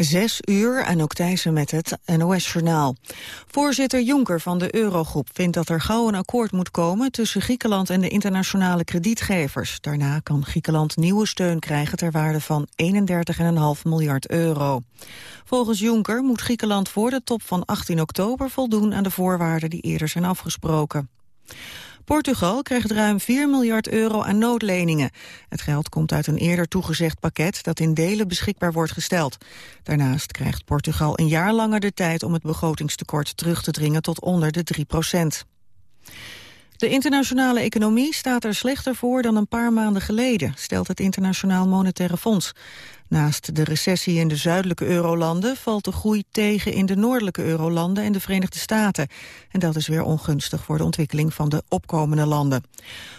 Zes uur, en ook Thijssen met het NOS-journaal. Voorzitter Juncker van de Eurogroep vindt dat er gauw een akkoord moet komen... tussen Griekenland en de internationale kredietgevers. Daarna kan Griekenland nieuwe steun krijgen ter waarde van 31,5 miljard euro. Volgens Juncker moet Griekenland voor de top van 18 oktober voldoen... aan de voorwaarden die eerder zijn afgesproken. Portugal krijgt ruim 4 miljard euro aan noodleningen. Het geld komt uit een eerder toegezegd pakket dat in delen beschikbaar wordt gesteld. Daarnaast krijgt Portugal een jaar langer de tijd om het begrotingstekort terug te dringen tot onder de 3 procent. De internationale economie staat er slechter voor dan een paar maanden geleden, stelt het Internationaal Monetaire Fonds. Naast de recessie in de zuidelijke eurolanden valt de groei tegen in de noordelijke eurolanden en de Verenigde Staten. En dat is weer ongunstig voor de ontwikkeling van de opkomende landen.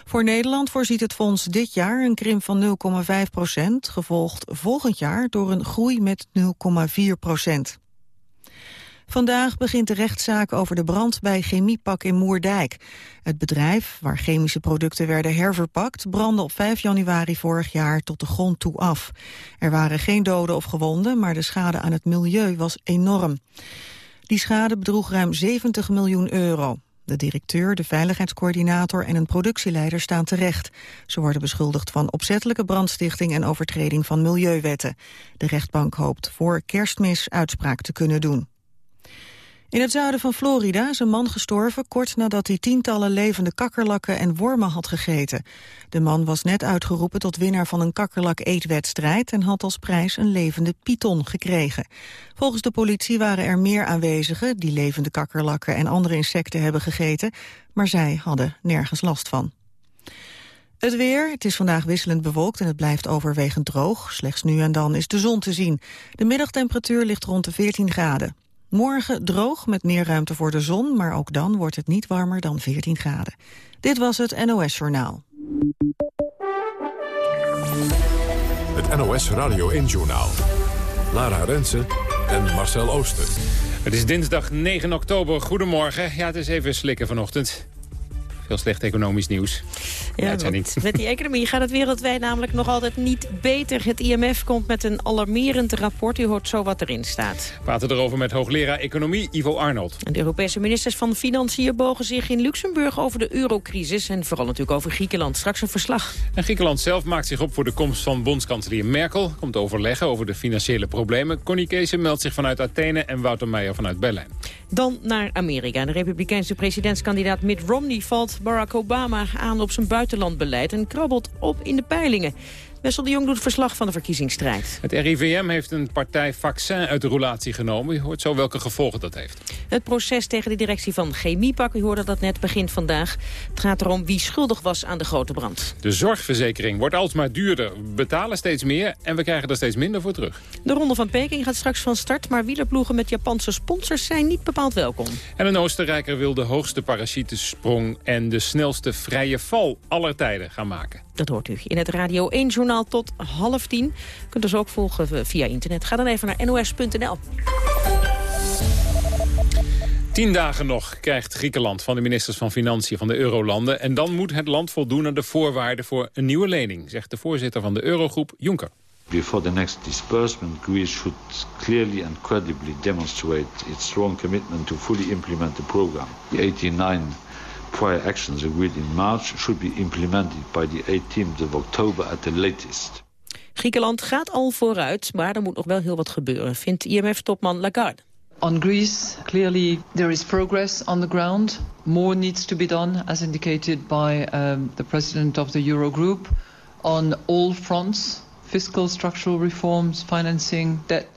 Voor Nederland voorziet het fonds dit jaar een krimp van 0,5 procent, gevolgd volgend jaar door een groei met 0,4 procent. Vandaag begint de rechtszaak over de brand bij Chemiepak in Moerdijk. Het bedrijf, waar chemische producten werden herverpakt... brandde op 5 januari vorig jaar tot de grond toe af. Er waren geen doden of gewonden, maar de schade aan het milieu was enorm. Die schade bedroeg ruim 70 miljoen euro. De directeur, de veiligheidscoördinator en een productieleider staan terecht. Ze worden beschuldigd van opzettelijke brandstichting en overtreding van milieuwetten. De rechtbank hoopt voor kerstmis uitspraak te kunnen doen. In het zuiden van Florida is een man gestorven kort nadat hij tientallen levende kakkerlakken en wormen had gegeten. De man was net uitgeroepen tot winnaar van een kakkerlak-eetwedstrijd en had als prijs een levende python gekregen. Volgens de politie waren er meer aanwezigen die levende kakkerlakken en andere insecten hebben gegeten, maar zij hadden nergens last van. Het weer, het is vandaag wisselend bewolkt en het blijft overwegend droog. Slechts nu en dan is de zon te zien. De middagtemperatuur ligt rond de 14 graden. Morgen droog met meer ruimte voor de zon, maar ook dan wordt het niet warmer dan 14 graden. Dit was het NOS Journaal. Het NOS Radio 1 Journaal. Lara Rensen en Marcel Ooster. Het is dinsdag 9 oktober. Goedemorgen. Ja, het is even slikken vanochtend. Veel slecht economisch nieuws. Ja, met die economie gaat het wereldwijd namelijk nog altijd niet beter. Het IMF komt met een alarmerend rapport. U hoort zo wat erin staat. We praten erover met hoogleraar Economie Ivo Arnold. de Europese ministers van Financiën bogen zich in Luxemburg over de eurocrisis. En vooral natuurlijk over Griekenland. Straks een verslag. En Griekenland zelf maakt zich op voor de komst van bondskanselier Merkel. Komt overleggen over de financiële problemen. Connie Kees meldt zich vanuit Athene en Wouter Meijer vanuit Berlijn. Dan naar Amerika. De republikeinse presidentskandidaat Mitt Romney valt Barack Obama aan op zijn buitenlandbeleid... en krabbelt op in de peilingen. Wessel de Jong doet verslag van de verkiezingsstrijd. Het RIVM heeft een partij vaccin uit de roulatie genomen. U hoort zo welke gevolgen dat heeft. Het proces tegen de directie van Chemiepak, u hoorde dat net, begint vandaag. Het gaat erom wie schuldig was aan de grote brand. De zorgverzekering wordt alsmaar duurder. We betalen steeds meer en we krijgen er steeds minder voor terug. De Ronde van Peking gaat straks van start, maar wielerploegen met Japanse sponsors zijn niet bepaald welkom. En een Oostenrijker wil de hoogste parachutesprong en de snelste vrije val aller tijden gaan maken. Dat hoort u in het Radio 1-journaal tot half tien. Kunt dus ook volgen via internet. Ga dan even naar nos.nl. Tien dagen nog krijgt Griekenland van de ministers van Financiën van de Eurolanden. En dan moet het land voldoen aan de voorwaarden voor een nieuwe lening, zegt de voorzitter van de Eurogroep, Juncker. Before the next disbursement, Greece should clearly and credibly demonstrate its strong commitment to fully implement the program. The 89 prior actions agreed in March should be implemented by the 18th of October at the latest. Griekenland gaat al vooruit, maar er moet nog wel heel wat gebeuren, vindt IMF-topman Lagarde. On Greece, clearly there is progress on the ground. More needs to be done, as indicated by um, the president of the Eurogroup, on all fronts, fiscal, structural reforms, financing, debt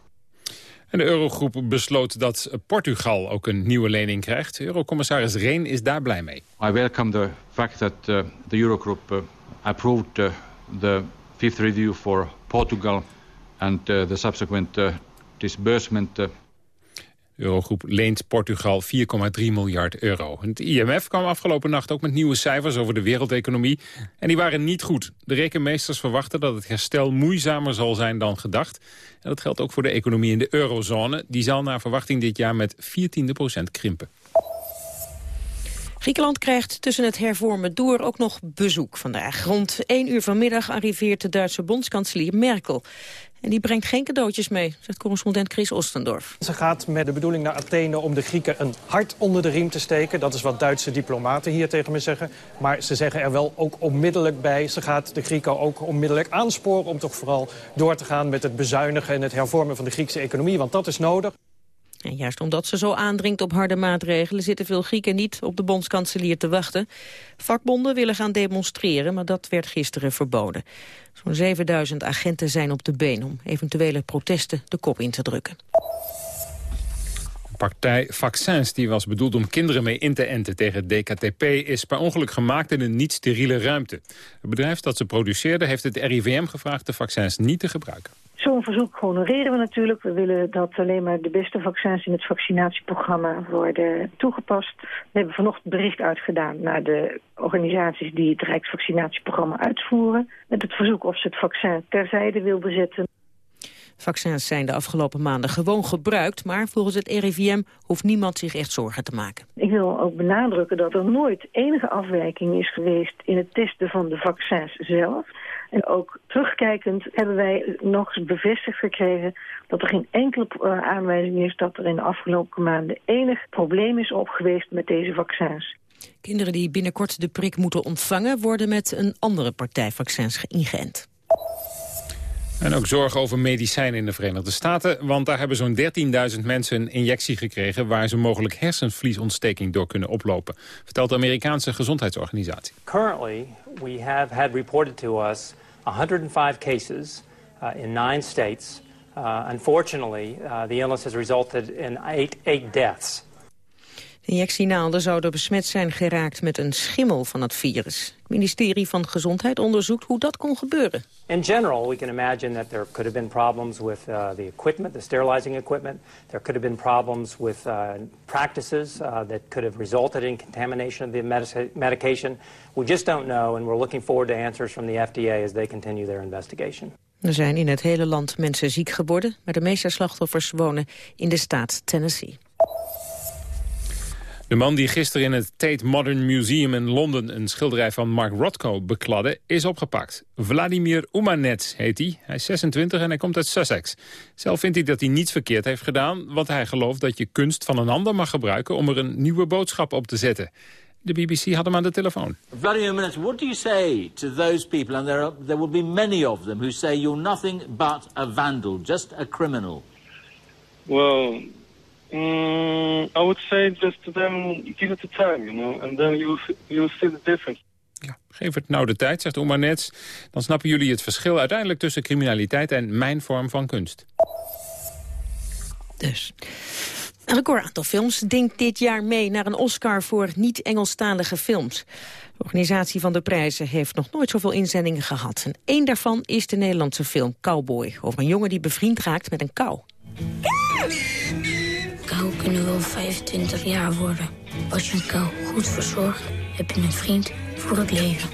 en de Eurogroep besloot dat Portugal ook een nieuwe lening krijgt. Eurocommissaris Reen is daar blij mee. I welcome the fact that uh, the Eurogroup uh, approved uh, the fifth review for Portugal and the subsequent disbursement Eurogroep leent Portugal 4,3 miljard euro. Het IMF kwam afgelopen nacht ook met nieuwe cijfers over de wereldeconomie. En die waren niet goed. De rekenmeesters verwachten dat het herstel moeizamer zal zijn dan gedacht. En dat geldt ook voor de economie in de eurozone. Die zal naar verwachting dit jaar met 14 procent krimpen. Griekenland krijgt tussen het hervormen door ook nog bezoek vandaag. Rond 1 uur vanmiddag arriveert de Duitse bondskanselier Merkel. En die brengt geen cadeautjes mee, zegt correspondent Chris Ostendorf. Ze gaat met de bedoeling naar Athene om de Grieken een hart onder de riem te steken. Dat is wat Duitse diplomaten hier tegen me zeggen. Maar ze zeggen er wel ook onmiddellijk bij. Ze gaat de Grieken ook onmiddellijk aansporen om toch vooral door te gaan met het bezuinigen en het hervormen van de Griekse economie. Want dat is nodig. En juist omdat ze zo aandringt op harde maatregelen... zitten veel Grieken niet op de bondskanselier te wachten. Vakbonden willen gaan demonstreren, maar dat werd gisteren verboden. Zo'n 7000 agenten zijn op de been om eventuele protesten de kop in te drukken partij Vaccins, die was bedoeld om kinderen mee in te enten tegen DKTP, is per ongeluk gemaakt in een niet-steriele ruimte. Het bedrijf dat ze produceerde heeft het RIVM gevraagd de vaccins niet te gebruiken. Zo'n verzoek honoreren we natuurlijk. We willen dat alleen maar de beste vaccins in het vaccinatieprogramma worden toegepast. We hebben vanochtend bericht uitgedaan naar de organisaties die het Rijksvaccinatieprogramma uitvoeren. Met het verzoek of ze het vaccin terzijde wil bezetten. Vaccins zijn de afgelopen maanden gewoon gebruikt... maar volgens het RIVM hoeft niemand zich echt zorgen te maken. Ik wil ook benadrukken dat er nooit enige afwijking is geweest... in het testen van de vaccins zelf. En ook terugkijkend hebben wij nog eens bevestigd gekregen... dat er geen enkele eh, aanwijzing is dat er in de afgelopen maanden... enig probleem is op geweest met deze vaccins. Kinderen die binnenkort de prik moeten ontvangen... worden met een andere partij vaccins ingeënt. En ook zorgen over medicijnen in de Verenigde Staten. Want daar hebben zo'n 13.000 mensen een injectie gekregen... waar ze mogelijk hersenvliesontsteking door kunnen oplopen. Vertelt de Amerikaanse gezondheidsorganisatie. Currently, we have had reported to us 105 cases uh, in nine states. Uh, unfortunately, uh, the illness has resulted in eight, eight deaths. De injectienaalden zouden besmet zijn geraakt met een schimmel van het virus. Het ministerie van Gezondheid onderzoekt hoe dat kon gebeuren. In general, we can imagine that there could have been problems with uh, the equipment, the sterilizing equipment. There could have been problems with uh, practices uh, that could have resulted in contamination of the medic medication. We just don't know, and we're looking forward to answers from the FDA as they continue their investigation. Er zijn in het hele land mensen ziek geworden, maar de meeste slachtoffers wonen in de staat Tennessee. De man die gisteren in het Tate Modern Museum in Londen... een schilderij van Mark Rothko bekladde, is opgepakt. Vladimir Umanets heet hij. Hij is 26 en hij komt uit Sussex. Zelf vindt hij dat hij niets verkeerd heeft gedaan... want hij gelooft dat je kunst van een ander mag gebruiken... om er een nieuwe boodschap op te zetten. De BBC had hem aan de telefoon. Vladimir Umanets, what do you say to those people... and there, are, there will be many of them who say you're nothing but a vandal, just a criminal? Well... Mm, I would say just to them, give it the time, you know, and then you you'll see the difference. Ja, geef het nou de tijd, zegt Omar Nets. Dan snappen jullie het verschil uiteindelijk tussen criminaliteit en mijn vorm van kunst. Dus. Een record aantal films denkt dit jaar mee naar een Oscar voor niet-Engelstalige films. De organisatie van de prijzen heeft nog nooit zoveel inzendingen gehad. En één daarvan is de Nederlandse film Cowboy. Over een jongen die bevriend raakt met een kou. Kou kunnen wel 25 jaar worden. Als je een kou goed verzorgt, heb je een vriend voor het leven.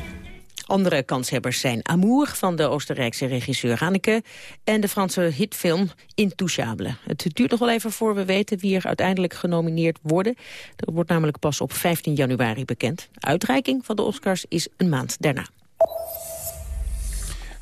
Andere kanshebbers zijn Amour van de Oostenrijkse regisseur Hanneke... en de Franse hitfilm Intouchable. Het duurt nog wel even voor we weten wie er uiteindelijk genomineerd worden. Dat wordt namelijk pas op 15 januari bekend. Uitreiking van de Oscars is een maand daarna.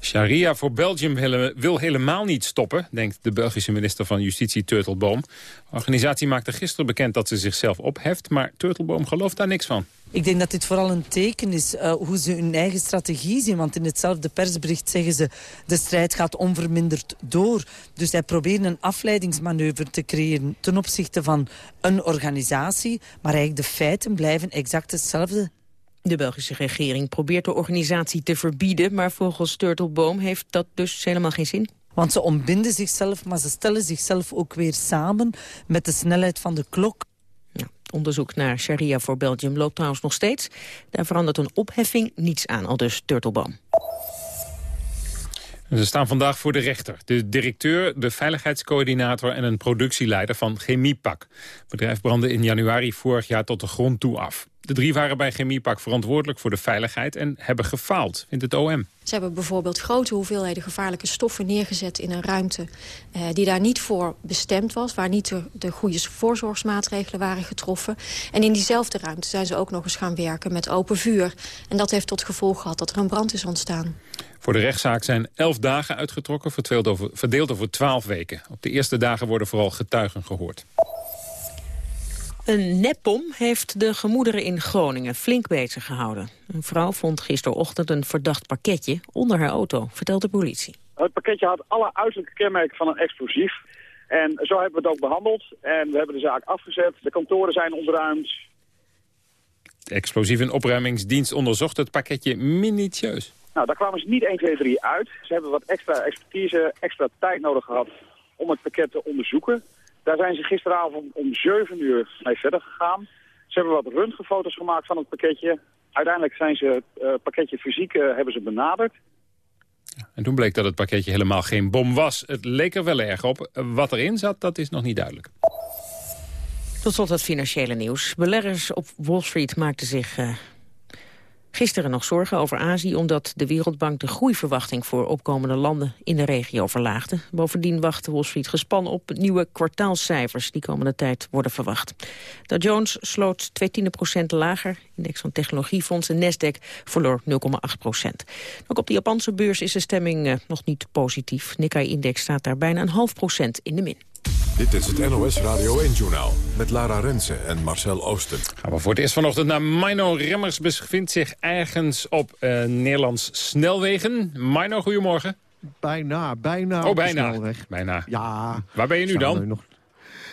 Sharia voor Belgium wil helemaal niet stoppen, denkt de Belgische minister van Justitie Turtelboom. De organisatie maakte gisteren bekend dat ze zichzelf opheft, maar Turtelboom gelooft daar niks van. Ik denk dat dit vooral een teken is uh, hoe ze hun eigen strategie zien. Want in hetzelfde persbericht zeggen ze... de strijd gaat onverminderd door. Dus zij proberen een afleidingsmanoeuvre te creëren... ten opzichte van een organisatie. Maar eigenlijk de feiten blijven exact hetzelfde. De Belgische regering probeert de organisatie te verbieden... maar volgens Turtelboom heeft dat dus helemaal geen zin. Want ze ontbinden zichzelf, maar ze stellen zichzelf ook weer samen... met de snelheid van de klok. onderzoek naar sharia voor Belgium loopt trouwens nog steeds. Daar verandert een opheffing niets aan, al dus Turtelboom. Ze staan vandaag voor de rechter. De directeur, de veiligheidscoördinator en een productieleider van Chemiepak. Het bedrijf brandde in januari vorig jaar tot de grond toe af. De drie waren bij Chemiepak verantwoordelijk voor de veiligheid en hebben gefaald, vindt het OM. Ze hebben bijvoorbeeld grote hoeveelheden gevaarlijke stoffen neergezet in een ruimte eh, die daar niet voor bestemd was, waar niet de, de goede voorzorgsmaatregelen waren getroffen. En in diezelfde ruimte zijn ze ook nog eens gaan werken met open vuur. En dat heeft tot gevolg gehad dat er een brand is ontstaan. Voor de rechtszaak zijn elf dagen uitgetrokken, verdeeld over, verdeeld over twaalf weken. Op de eerste dagen worden vooral getuigen gehoord. Een nepbom heeft de gemoederen in Groningen flink bezig gehouden. Een vrouw vond gisterochtend een verdacht pakketje onder haar auto, vertelt de politie. Het pakketje had alle uiterlijke kenmerken van een explosief. En zo hebben we het ook behandeld. En we hebben de zaak afgezet. De kantoren zijn ontruimd. De explosief- en opruimingsdienst onderzocht het pakketje minutieus. Nou, daar kwamen ze niet 1, 2, 3 uit. Ze hebben wat extra expertise, extra tijd nodig gehad om het pakket te onderzoeken. Daar zijn ze gisteravond om 7 uur mee verder gegaan. Ze hebben wat röntgenfoto's gemaakt van het pakketje. Uiteindelijk zijn ze het uh, pakketje fysiek uh, hebben ze benaderd. En toen bleek dat het pakketje helemaal geen bom was. Het leek er wel erg op. Wat erin zat, dat is nog niet duidelijk. Tot slot het financiële nieuws. Beleggers op Wall Street maakten zich uh, Gisteren nog zorgen over Azië omdat de Wereldbank de groeiverwachting voor opkomende landen in de regio verlaagde. Bovendien wacht Wall Street gespannen op nieuwe kwartaalcijfers die komende tijd worden verwacht. Dow Jones sloot 2 tiende procent lager. Index van technologiefondsen Nasdaq verloor 0,8 procent. Ook op de Japanse beurs is de stemming uh, nog niet positief. Nikkei-index staat daar bijna een half procent in de min. Dit is het NOS Radio 1-journaal met Lara Rensen en Marcel Oosten. Gaan we voor het eerst vanochtend naar Mino Remmers. bevindt zich ergens op uh, Nederlands snelwegen. Mino, goedemorgen. Bijna, bijna oh, bijna. Bijna. Ja. Waar ben je nu dan?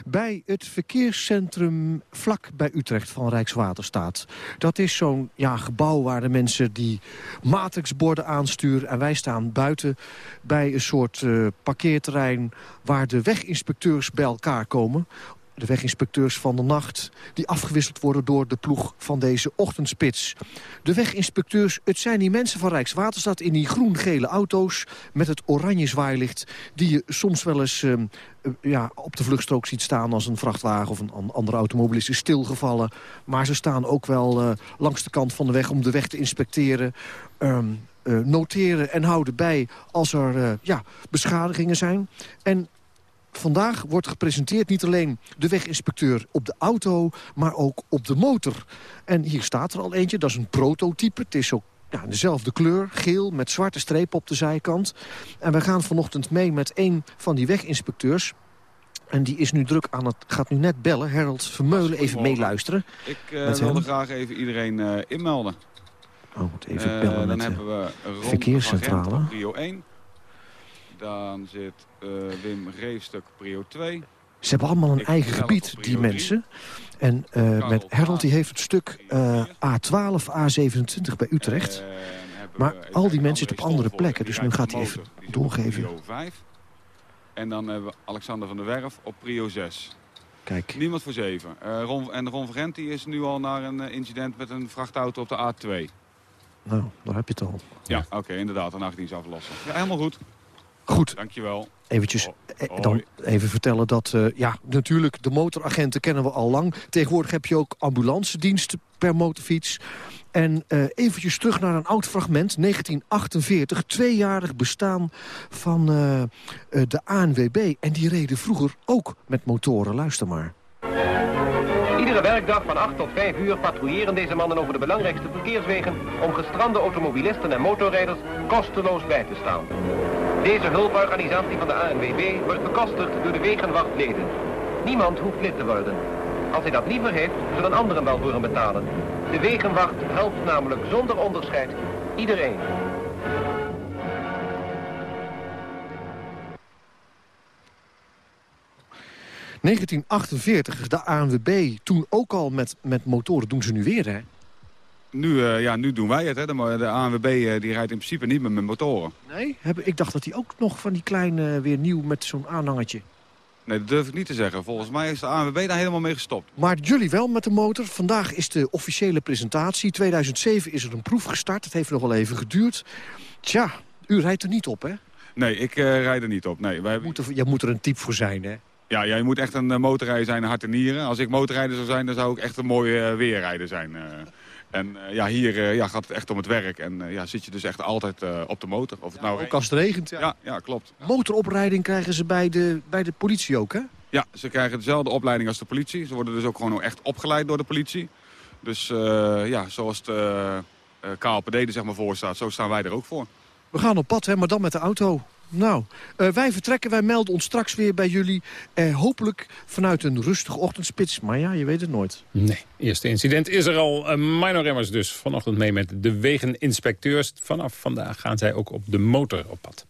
Bij het verkeerscentrum vlak bij Utrecht van Rijkswaterstaat. Dat is zo'n ja, gebouw waar de mensen die matrixborden aansturen... en wij staan buiten bij een soort uh, parkeerterrein... waar de weginspecteurs bij elkaar komen de weginspecteurs van de nacht... die afgewisseld worden door de ploeg van deze ochtendspits. De weginspecteurs, het zijn die mensen van Rijkswaterstaat... in die groen-gele auto's met het oranje zwaailicht... die je soms wel eens uh, ja, op de vluchtstrook ziet staan... als een vrachtwagen of een andere automobilist is stilgevallen. Maar ze staan ook wel uh, langs de kant van de weg om de weg te inspecteren... Um, uh, noteren en houden bij als er ja, beschadigingen zijn. En vandaag wordt gepresenteerd niet alleen de weginspecteur op de auto... maar ook op de motor. En hier staat er al eentje, dat is een prototype. Het is ook ja, dezelfde kleur, geel, met zwarte strepen op de zijkant. En we gaan vanochtend mee met een van die weginspecteurs... En die is nu druk aan het, gaat nu net bellen. Harold Vermeulen, even meeluisteren. Ik uh, wilde graag even iedereen uh, inmelden. Oh, moet even bellen uh, dan hebben we Ron verkeerscentrale. Prio 1. Dan zit uh, Wim Reefstuk Prio 2. Ze hebben allemaal een Ik eigen gebied, die mensen. En uh, met Harold die heeft het stuk uh, A12, A27 bij Utrecht. Maar al die mensen zitten op andere plekken. Dus nu gaat hij even doorgeven. Prio 5. En dan hebben we Alexander van der Werf op Prio 6. Kijk. Niemand voor 7. Uh, Ron, en Ron Vergent is nu al naar een incident met een vrachtauto op de A2. Nou, daar heb je het al. Ja, oké, okay, inderdaad. Een nachtdienst aflossen. Ja, helemaal goed. Goed. Dankjewel. Eventjes eh, dan even vertellen dat, uh, ja, natuurlijk, de motoragenten kennen we al lang. Tegenwoordig heb je ook ambulancediensten per motorfiets. En uh, eventjes terug naar een oud fragment, 1948, tweejarig bestaan van uh, de ANWB. En die reden vroeger ook met motoren, luister maar. Iedere werkdag van 8 tot 5 uur patrouilleren deze mannen over de belangrijkste verkeerswegen... om gestrande automobilisten en motorrijders kosteloos bij te staan. Deze hulporganisatie van de ANWB wordt bekostigd door de wegenwachtleden. Niemand hoeft lid te worden. Als hij dat liever heeft, zullen anderen wel voor hem betalen. De wegenwacht helpt namelijk zonder onderscheid iedereen. ...1948 is de ANWB toen ook al met, met motoren. Doen ze nu weer, hè? Nu, uh, ja, nu doen wij het. Hè. De, de ANWB uh, die rijdt in principe niet meer met motoren. Nee? Heb, ik dacht dat hij ook nog van die kleine uh, weer nieuw met zo'n aanhangertje. Nee, dat durf ik niet te zeggen. Volgens mij is de ANWB daar helemaal mee gestopt. Maar jullie wel met de motor. Vandaag is de officiële presentatie. 2007 is er een proef gestart. Het heeft nog wel even geduurd. Tja, u rijdt er niet op, hè? Nee, ik rijd er niet op. Nee, wij... moet er, je moet er een type voor zijn, hè? Ja, ja, je moet echt een motorrijder zijn, hart en nieren. Als ik motorrijder zou zijn, dan zou ik echt een mooie weerrijder zijn. En ja, hier ja, gaat het echt om het werk. En ja, zit je dus echt altijd op de motor. Of het nou ook als het regent. Ja, ja, ja klopt. Motoropleiding krijgen ze bij de, bij de politie ook, hè? Ja, ze krijgen dezelfde opleiding als de politie. Ze worden dus ook gewoon echt opgeleid door de politie. Dus ja, zoals de KLPD er zeg maar voor staat, zo staan wij er ook voor. We gaan op pad, hè, maar dan met de auto. Nou, uh, wij vertrekken, wij melden ons straks weer bij jullie. Uh, hopelijk vanuit een rustige ochtendspits. Maar ja, je weet het nooit. Nee, eerste incident is er al. Uh, Minor Remmers dus vanochtend mee met de wegeninspecteurs. Vanaf vandaag gaan zij ook op de motor op pad.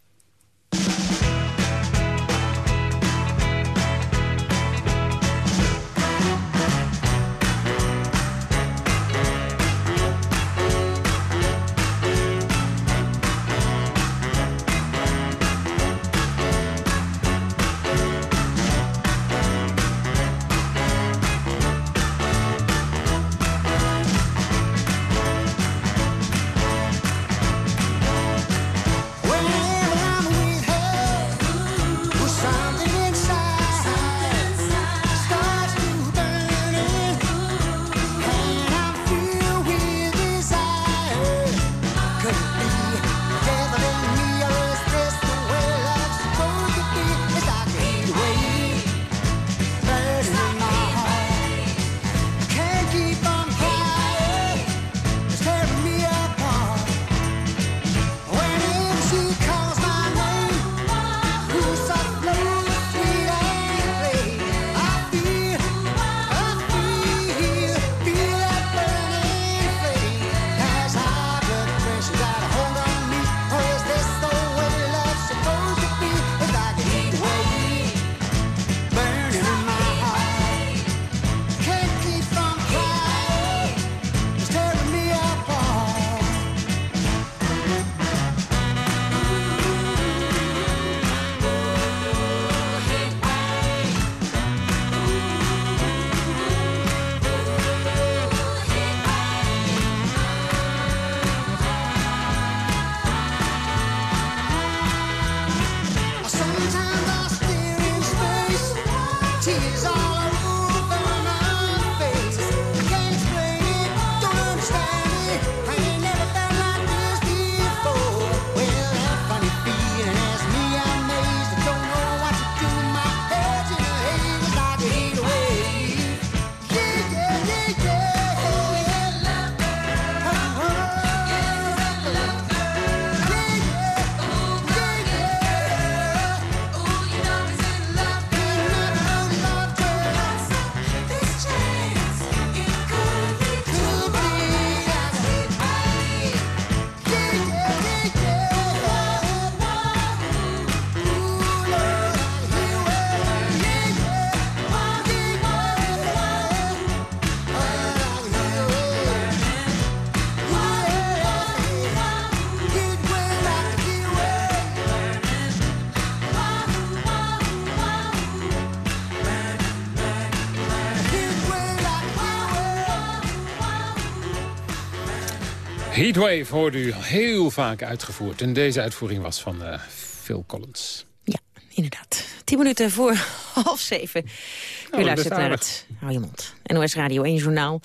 Heatwave hoorde u heel vaak uitgevoerd. En deze uitvoering was van uh, Phil Collins. Ja, inderdaad. Tien minuten voor half zeven. U oh, luistert naar het... Hou je mond. NOS Radio 1 Journaal.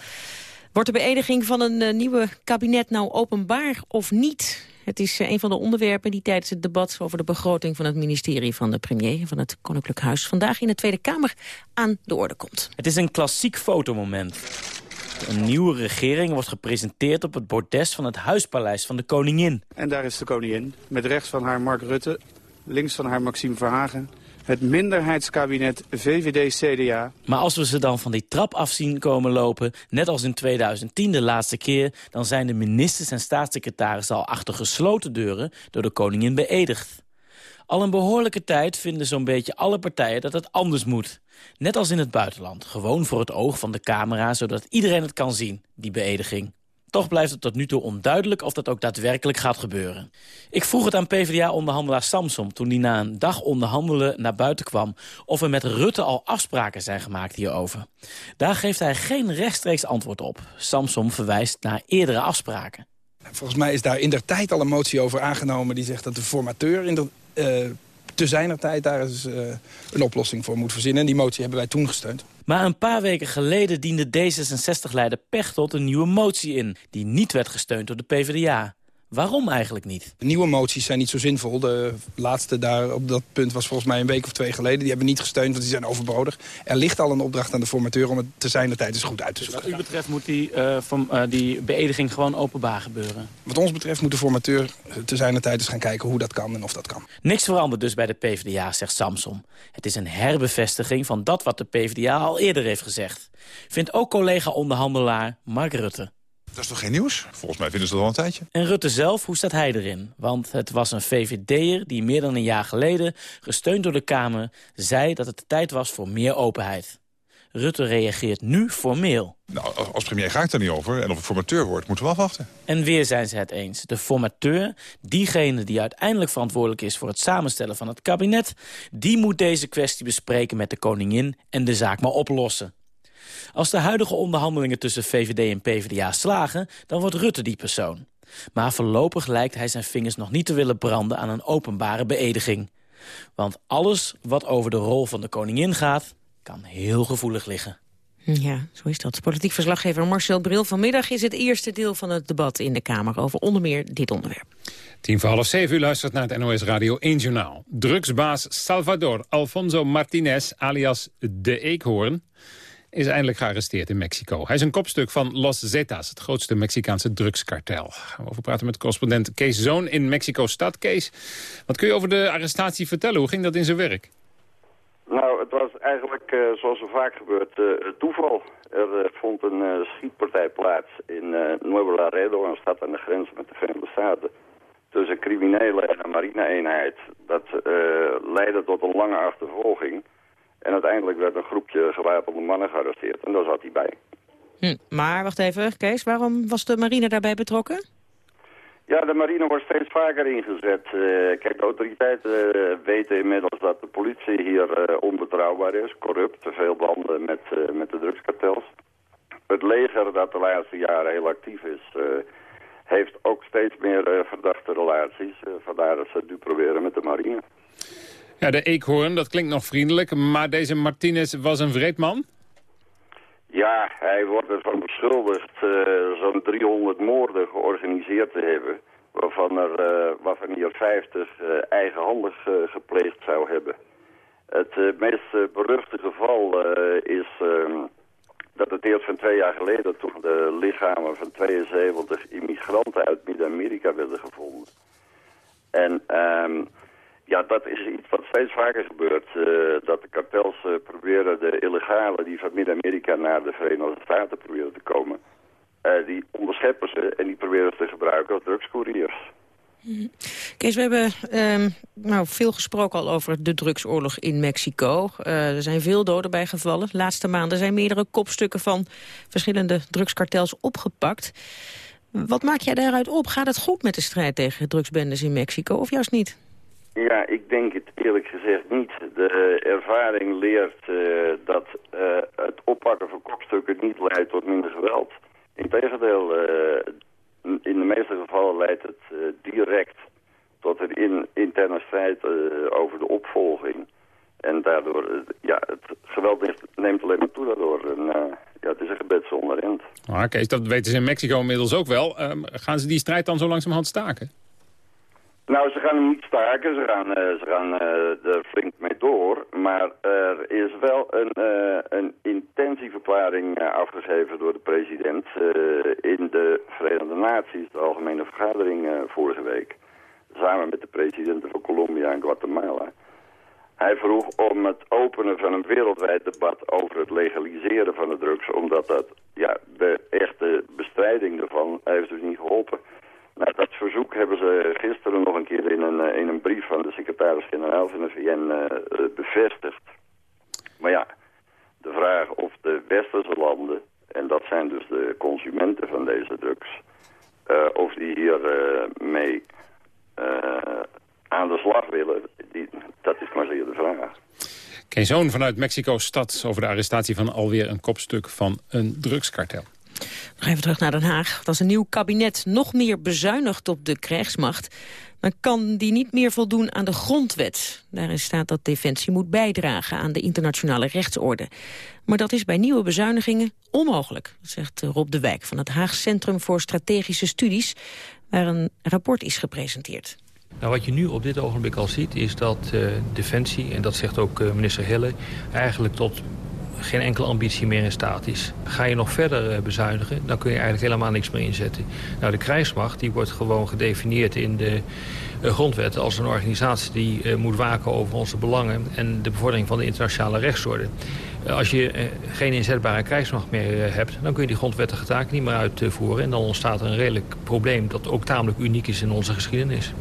Wordt de beëdiging van een uh, nieuwe kabinet nou openbaar of niet? Het is uh, een van de onderwerpen die tijdens het debat over de begroting van het ministerie van de premier van het Koninklijk Huis vandaag in de Tweede Kamer aan de orde komt. Het is een klassiek fotomoment. Een nieuwe regering wordt gepresenteerd op het bordes van het huispaleis van de koningin. En daar is de koningin, met rechts van haar Mark Rutte, links van haar Maxime Verhagen... Het minderheidskabinet VVD-CDA. Maar als we ze dan van die trap af zien komen lopen... net als in 2010 de laatste keer... dan zijn de ministers en staatssecretarissen al achter gesloten deuren... door de koningin beëdigd. Al een behoorlijke tijd vinden zo'n beetje alle partijen dat het anders moet. Net als in het buitenland, gewoon voor het oog van de camera... zodat iedereen het kan zien, die beëdiging. Toch blijft het tot nu toe onduidelijk of dat ook daadwerkelijk gaat gebeuren. Ik vroeg het aan PvdA-onderhandelaar Samsom toen hij na een dag onderhandelen naar buiten kwam... of er met Rutte al afspraken zijn gemaakt hierover. Daar geeft hij geen rechtstreeks antwoord op. Samsom verwijst naar eerdere afspraken. Volgens mij is daar in der tijd al een motie over aangenomen... die zegt dat de formateur in de, te zijner tijd daar eens een oplossing voor moet verzinnen. En die motie hebben wij toen gesteund. Maar een paar weken geleden diende D66-leider Pechtold een nieuwe motie in... die niet werd gesteund door de PvdA. Waarom eigenlijk niet? Nieuwe moties zijn niet zo zinvol. De laatste daar op dat punt was volgens mij een week of twee geleden. Die hebben niet gesteund, want die zijn overbodig. Er ligt al een opdracht aan de formateur om het te zijn de tijd eens goed uit te zoeken. wat u betreft moet die, uh, van, uh, die beëdiging gewoon openbaar gebeuren? Wat ons betreft moet de formateur te zijn de tijd eens gaan kijken hoe dat kan en of dat kan. Niks verandert dus bij de PvdA, zegt Samson. Het is een herbevestiging van dat wat de PvdA al eerder heeft gezegd. Vindt ook collega-onderhandelaar Mark Rutte. Dat is toch geen nieuws? Volgens mij vinden ze dat al een tijdje. En Rutte zelf, hoe staat hij erin? Want het was een VVD'er die meer dan een jaar geleden, gesteund door de Kamer, zei dat het tijd was voor meer openheid. Rutte reageert nu formeel. Nou, als premier ga ik er niet over. En of het formateur wordt, moeten we afwachten. En weer zijn ze het eens. De formateur, diegene die uiteindelijk verantwoordelijk is... voor het samenstellen van het kabinet... die moet deze kwestie bespreken met de koningin en de zaak maar oplossen. Als de huidige onderhandelingen tussen VVD en PvdA slagen... dan wordt Rutte die persoon. Maar voorlopig lijkt hij zijn vingers nog niet te willen branden... aan een openbare beëdiging. Want alles wat over de rol van de koningin gaat... kan heel gevoelig liggen. Ja, zo is dat. Politiek verslaggever Marcel Bril. Vanmiddag is het eerste deel van het debat in de Kamer... over onder meer dit onderwerp. Tien voor half zeven u luistert naar het NOS Radio 1 Journaal. Drugsbaas Salvador Alfonso Martinez, alias De Eekhoorn is eindelijk gearresteerd in Mexico. Hij is een kopstuk van Los Zetas, het grootste Mexicaanse drugskartel. Gaan we over praten met correspondent Kees Zoon in Mexico-stad. Kees, wat kun je over de arrestatie vertellen? Hoe ging dat in zijn werk? Nou, het was eigenlijk, uh, zoals er vaak gebeurt, uh, toeval. Er uh, vond een schietpartij plaats in Nuevo Laredo, een stad aan de grens met de Verenigde Staten. Tussen criminelen en een marine-eenheid. Dat leidde tot een lange achtervolging. En uiteindelijk werd een groepje gewapende mannen gearresteerd. En daar zat hij bij. Hm, maar, wacht even, Kees, waarom was de marine daarbij betrokken? Ja, de marine wordt steeds vaker ingezet. Uh, kijk, de autoriteiten uh, weten inmiddels dat de politie hier uh, onbetrouwbaar is, corrupt, te veel banden met, met de drugskartels. Het leger, dat de laatste jaren heel actief is, heeft ook steeds meer verdachte relaties. vandaar dat ze het nu proberen met de marine. Ja, de eekhoorn, dat klinkt nog vriendelijk, maar deze Martinez was een vreedman? Ja, hij wordt ervan beschuldigd uh, zo'n 300 moorden georganiseerd te hebben. Waarvan, er, uh, waarvan hij er 50 uh, eigenhandig gepleegd zou hebben. Het meest beruchte geval is ehm, dat het eerst van twee jaar geleden... toen de lichamen van 72 immigranten uit Midden-Amerika werden gevonden. En... Um, ja, dat is iets wat steeds vaker gebeurt. Uh, dat de kartels uh, proberen de illegale die van Midden-Amerika naar de Verenigde Staten proberen te komen. Uh, die onderscheppen ze en die proberen ze te gebruiken als drugscouriers. Mhm. Kees, we hebben um, nou, veel gesproken al over de drugsoorlog in Mexico. er zijn veel doden bij gevallen. De laatste maanden zijn meerdere kopstukken van verschillende drugskartels opgepakt. Wat maak jij daaruit op? Gaat het goed met de strijd tegen drugsbendes in Mexico of juist niet? Ja, ik denk het eerlijk gezegd niet. De ervaring leert uh, dat uh, het oppakken van kopstukken niet leidt tot minder geweld. Integendeel, uh, in de meeste gevallen leidt het direct tot een in, interne strijd over de opvolging. En daardoor, ja, het geweld neemt alleen maar toe daardoor. En, ja, het is een gebed zonder end. Ah, Kees, dat weten ze in Mexico inmiddels ook wel. Um, gaan ze die strijd dan zo langzamerhand staken? Nou, ze gaan hem niet staken, ze gaan, uh, ze gaan uh, er flink mee door. Maar er is wel een, uh, een intentieverklaring afgegeven door de president in de Verenigde Naties, de algemene vergadering vorige week. Samen met de presidenten van Colombia en Guatemala. Hij vroeg om het openen van een wereldwijd debat over het legaliseren van de drugs, omdat dat, ja, de echte bestrijding ervan heeft dus niet geholpen. Nou, dat verzoek hebben ze gisteren nog een keer in een, eh, in een brief van de secretaris-generaal van de VN eh, eh, bevestigd. Maar ja, de vraag of de westerse landen, en dat zijn dus de consumenten van deze drugs, of die hier mee aan de slag willen, die, dat is maar zeer de vraag. Kees vanuit Mexico-stad over de arrestatie van alweer een kopstuk van een drugskartel. Nog even terug naar Den Haag. Als een nieuw kabinet nog meer bezuinigt op de krijgsmacht... dan kan die niet meer voldoen aan de grondwet. Daarin staat dat Defensie moet bijdragen aan de internationale rechtsorde. Maar dat is bij nieuwe bezuinigingen onmogelijk, zegt Rob de Wijk van het Haag Centrum voor Strategische Studies, waar een rapport is gepresenteerd. Nou, wat je nu op dit ogenblik al ziet is dat uh, Defensie, en dat zegt ook uh, minister Hille, eigenlijk tot geen enkele ambitie meer in staat is. Ga je nog verder uh, bezuinigen, dan kun je eigenlijk helemaal niks meer inzetten. Nou, de krijgsmacht die wordt gewoon gedefinieerd in de grondwet als een organisatie die moet waken over onze belangen en de bevordering van de internationale rechtsorde. Als je geen inzetbare krijgsmacht meer hebt... dan kun je die grondwettige taken niet meer uitvoeren. En dan ontstaat er een redelijk probleem dat ook tamelijk uniek is in onze geschiedenis.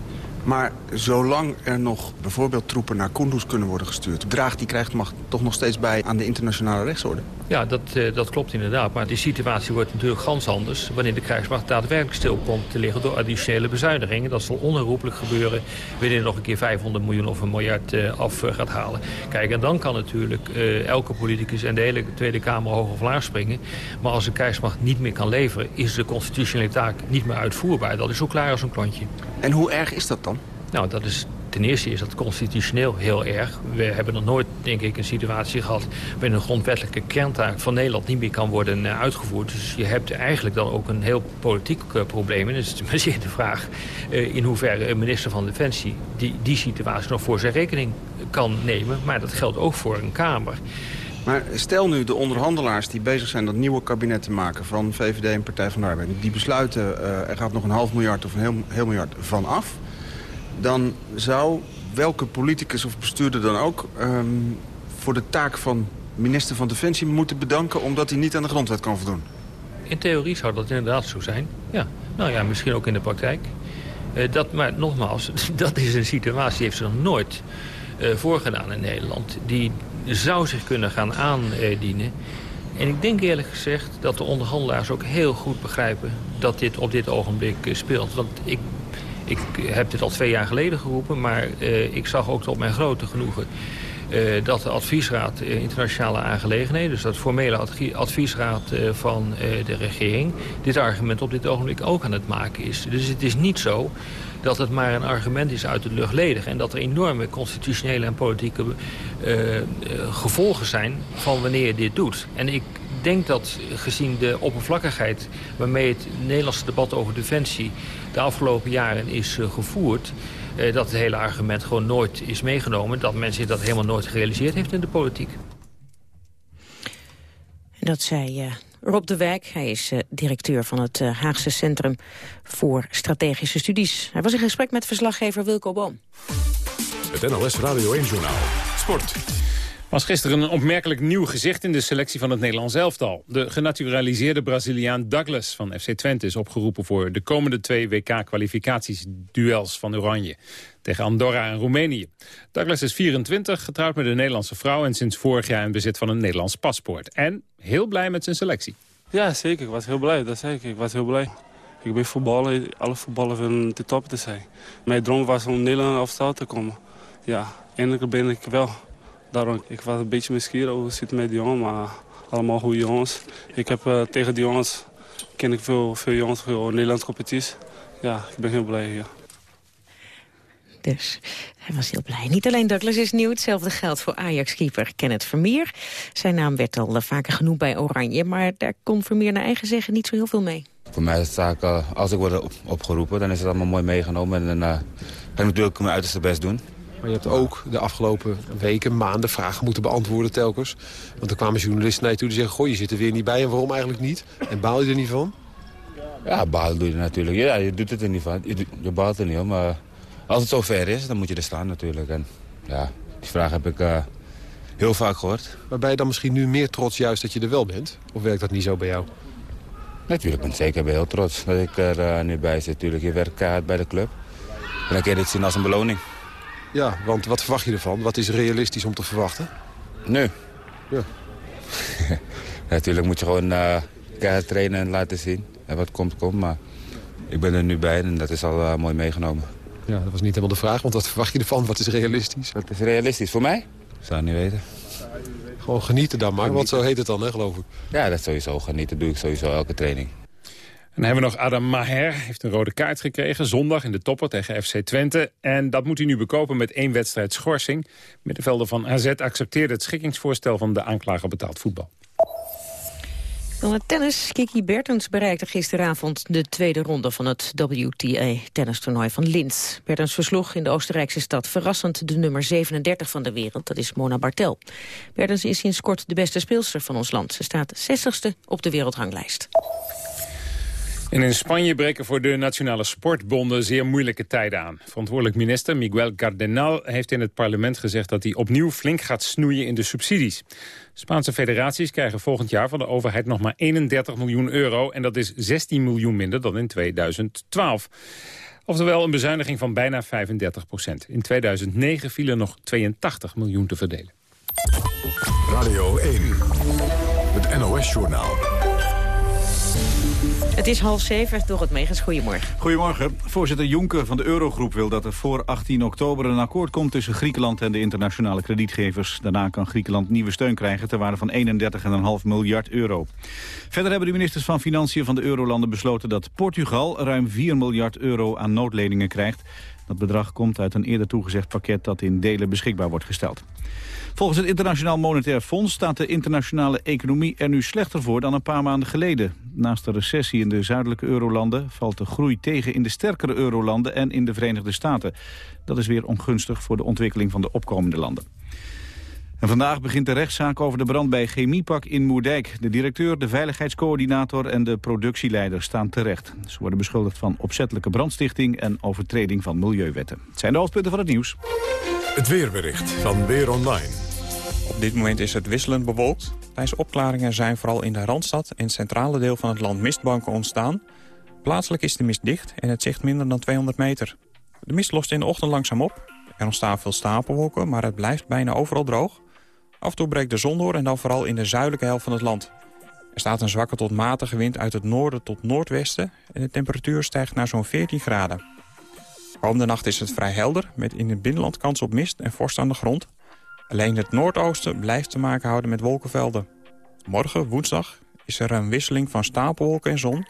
Maar zolang er nog bijvoorbeeld troepen naar Kunduz kunnen worden gestuurd... draagt die krijgsmacht toch nog steeds bij aan de internationale rechtsorde? Ja, dat, uh, dat klopt inderdaad. Maar die situatie wordt natuurlijk gans anders... wanneer de krijgsmacht daadwerkelijk stil komt te liggen door additionele bezuinigingen. Dat zal onherroepelijk gebeuren wanneer er nog een keer 500 miljoen of een miljard uh, af uh, gaat halen. Kijk, en dan kan natuurlijk elke politicus en de hele Tweede Kamer hoog of laag springen. Maar als de krijgsmacht niet meer kan leveren... is de constitutionele taak niet meer uitvoerbaar. Dat is zo klaar als een klontje. En hoe erg is dat dan? Nou, dat is, ten eerste is dat constitutioneel heel erg. We hebben nog nooit, denk ik, een situatie gehad... waarin een grondwettelijke kerntaak van Nederland niet meer kan worden uh, uitgevoerd. Dus je hebt eigenlijk dan ook een heel politiek uh, probleem. En het is maar zeer de vraag uh, in hoeverre een minister van Defensie... Die, die situatie nog voor zijn rekening kan nemen. Maar dat geldt ook voor een Kamer. Maar stel nu de onderhandelaars die bezig zijn dat nieuwe kabinet te maken... van VVD en Partij van de Arbeid... die besluiten er gaat nog een half miljard of een heel, heel miljard van af dan zou welke politicus of bestuurder dan ook... Um, voor de taak van minister van Defensie moeten bedanken... omdat hij niet aan de grondwet kan voldoen? In theorie zou dat inderdaad zo zijn. Ja. Nou ja, misschien ook in de praktijk. Uh, dat, maar nogmaals, dat is een situatie die heeft ze nog nooit uh, voorgedaan in Nederland. Die zou zich kunnen gaan aandienen. En ik denk eerlijk gezegd dat de onderhandelaars ook heel goed begrijpen... dat dit op dit ogenblik speelt. Want ik ik heb dit al twee jaar geleden geroepen, maar uh, ik zag ook tot mijn grote genoegen... Uh, dat de adviesraad uh, internationale aangelegenheden... dus dat formele adviesraad van de regering... dit argument op dit ogenblik ook aan het maken is. Dus het is niet zo dat het maar een argument is uit de lucht ledig... en dat er enorme constitutionele en politieke gevolgen zijn... van wanneer je dit doet. En ik denk dat gezien de oppervlakkigheid waarmee het Nederlandse debat over defensie de afgelopen jaren is uh, gevoerd... Uh, dat het hele argument gewoon nooit is meegenomen... dat men zich dat helemaal nooit gerealiseerd heeft in de politiek. Dat zei uh, Rob de Wijk. Hij is directeur van het Haagse Centrum voor Strategische Studies. Hij was in gesprek met verslaggever Wilco Boom. Het NLS Radio 1 Journaal. Sport was gisteren een opmerkelijk nieuw gezicht in de selectie van het Nederlands elftal. De genaturaliseerde Braziliaan Douglas van FC Twente is opgeroepen voor de komende twee WK-kwalificatiesduels van Oranje. Tegen Andorra en Roemenië. Douglas is 24, getrouwd met een Nederlandse vrouw en sinds vorig jaar in bezit van een Nederlands paspoort. En heel blij met zijn selectie. Ja, zeker. Ik was heel blij. Dat zeker. Ik was heel blij. Ik ben voetballer. Alle voetballers willen de top te zijn. Mijn droom was om Nederland elftal te komen. Ja, eindelijk ben ik wel. Daarom, ik was een beetje misschien hoe zit met die jongen, maar allemaal goede jongens. Ik heb uh, tegen die jongens, ken ik veel, veel jongens, veel Nederlandse competities. Ja, ik ben heel blij hier. Dus hij was heel blij. Niet alleen Douglas is nieuw, hetzelfde geldt voor Ajax-keeper Kenneth Vermeer. Zijn naam werd al vaker genoemd bij Oranje, maar daar kon Vermeer naar eigen zeggen niet zo heel veel mee. Voor mij is het zaak, uh, als ik word opgeroepen, dan is het allemaal mooi meegenomen. En dan uh, ga ik natuurlijk mijn uiterste best doen. Maar je hebt ook de afgelopen weken, maanden vragen moeten beantwoorden telkens. Want er kwamen journalisten naar je toe die zeggen... goh, je zit er weer niet bij en waarom eigenlijk niet? En baal je er niet van? Ja, baal doe je natuurlijk. Ja, je doet het er niet van. Je, je baalt er niet om. Maar als het zo ver is, dan moet je er staan natuurlijk. En ja, die vraag heb ik uh, heel vaak gehoord. Maar ben je dan misschien nu meer trots juist dat je er wel bent? Of werkt dat niet zo bij jou? Natuurlijk ben ik zeker heel trots dat ik er uh, nu bij zit. Natuurlijk, je werkt bij de club. En dan kun je dit zien als een beloning. Ja, want wat verwacht je ervan? Wat is realistisch om te verwachten? Nu? Ja. Natuurlijk moet je gewoon uh, keihard trainen en laten zien. En wat komt, komt. Maar ik ben er nu bij en dat is al uh, mooi meegenomen. Ja, dat was niet helemaal de vraag, want wat verwacht je ervan? Wat is realistisch? Wat is realistisch voor mij? Zou ik niet weten. Gewoon genieten dan maar, want zo heet het dan, hè, geloof ik. Ja, dat sowieso. Genieten doe ik sowieso elke training. Dan hebben we nog Adam Maher, heeft een rode kaart gekregen. Zondag in de topper tegen FC Twente. En dat moet hij nu bekopen met één wedstrijd schorsing. Middenvelder van AZ accepteerde het schikkingsvoorstel van de aanklager betaald voetbal. Dan het tennis. Kiki Bertens bereikte gisteravond de tweede ronde van het WTA-tennistoernooi van Linz. Bertens versloeg in de Oostenrijkse stad verrassend de nummer 37 van de wereld. Dat is Mona Bartel. Bertens is sinds kort de beste speelster van ons land. Ze staat 60ste op de wereldranglijst. En in Spanje breken voor de nationale sportbonden zeer moeilijke tijden aan. Verantwoordelijk minister Miguel Cardenal heeft in het parlement gezegd dat hij opnieuw flink gaat snoeien in de subsidies. Spaanse federaties krijgen volgend jaar van de overheid nog maar 31 miljoen euro en dat is 16 miljoen minder dan in 2012. Oftewel een bezuiniging van bijna 35 procent. In 2009 vielen nog 82 miljoen te verdelen. Radio 1, het NOS-journaal. Het is half zeven, door het Megens. Goedemorgen. Goedemorgen. Voorzitter Jonker van de Eurogroep wil dat er voor 18 oktober een akkoord komt tussen Griekenland en de internationale kredietgevers. Daarna kan Griekenland nieuwe steun krijgen ter waarde van 31,5 miljard euro. Verder hebben de ministers van Financiën van de eurolanden besloten dat Portugal ruim 4 miljard euro aan noodleningen krijgt. Dat bedrag komt uit een eerder toegezegd pakket dat in delen beschikbaar wordt gesteld. Volgens het Internationaal Monetair Fonds staat de internationale economie er nu slechter voor dan een paar maanden geleden. Naast de recessie in de zuidelijke eurolanden valt de groei tegen in de sterkere eurolanden en in de Verenigde Staten. Dat is weer ongunstig voor de ontwikkeling van de opkomende landen. En vandaag begint de rechtszaak over de brand bij Chemiepak in Moerdijk. De directeur, de veiligheidscoördinator en de productieleider staan terecht. Ze worden beschuldigd van opzettelijke brandstichting en overtreding van milieuwetten. Het zijn de hoofdpunten van het nieuws. Het weerbericht van Weer Online. Op dit moment is het wisselend bewolkt. Tijdens opklaringen zijn vooral in de Randstad en het centrale deel van het land mistbanken ontstaan. Plaatselijk is de mist dicht en het zicht minder dan 200 meter. De mist lost in de ochtend langzaam op. Er ontstaan veel stapelwolken, maar het blijft bijna overal droog. Af en toe breekt de zon door en dan vooral in de zuidelijke helft van het land. Er staat een zwakke tot matige wind uit het noorden tot noordwesten... en de temperatuur stijgt naar zo'n 14 graden. Komende nacht is het vrij helder, met in het binnenland kans op mist en vorst aan de grond. Alleen het noordoosten blijft te maken houden met wolkenvelden. Morgen, woensdag, is er een wisseling van stapelwolken en zon.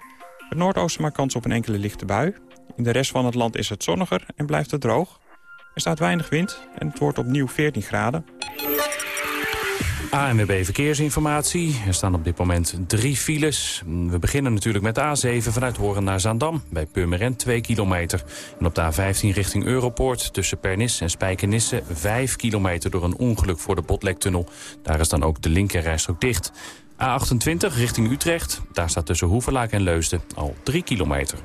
Het noordoosten maakt kans op een enkele lichte bui. In de rest van het land is het zonniger en blijft het droog. Er staat weinig wind en het wordt opnieuw 14 graden. ANWB Verkeersinformatie. Er staan op dit moment drie files. We beginnen natuurlijk met de A7 vanuit Horen naar Zaandam. Bij Purmerend 2 kilometer. En op de A15 richting Europoort tussen Pernis en Spijkenisse 5 kilometer door een ongeluk voor de Botlektunnel. Daar is dan ook de linkerrijstrook dicht. A28 richting Utrecht. Daar staat tussen Hoevelaak en Leusden al 3 kilometer.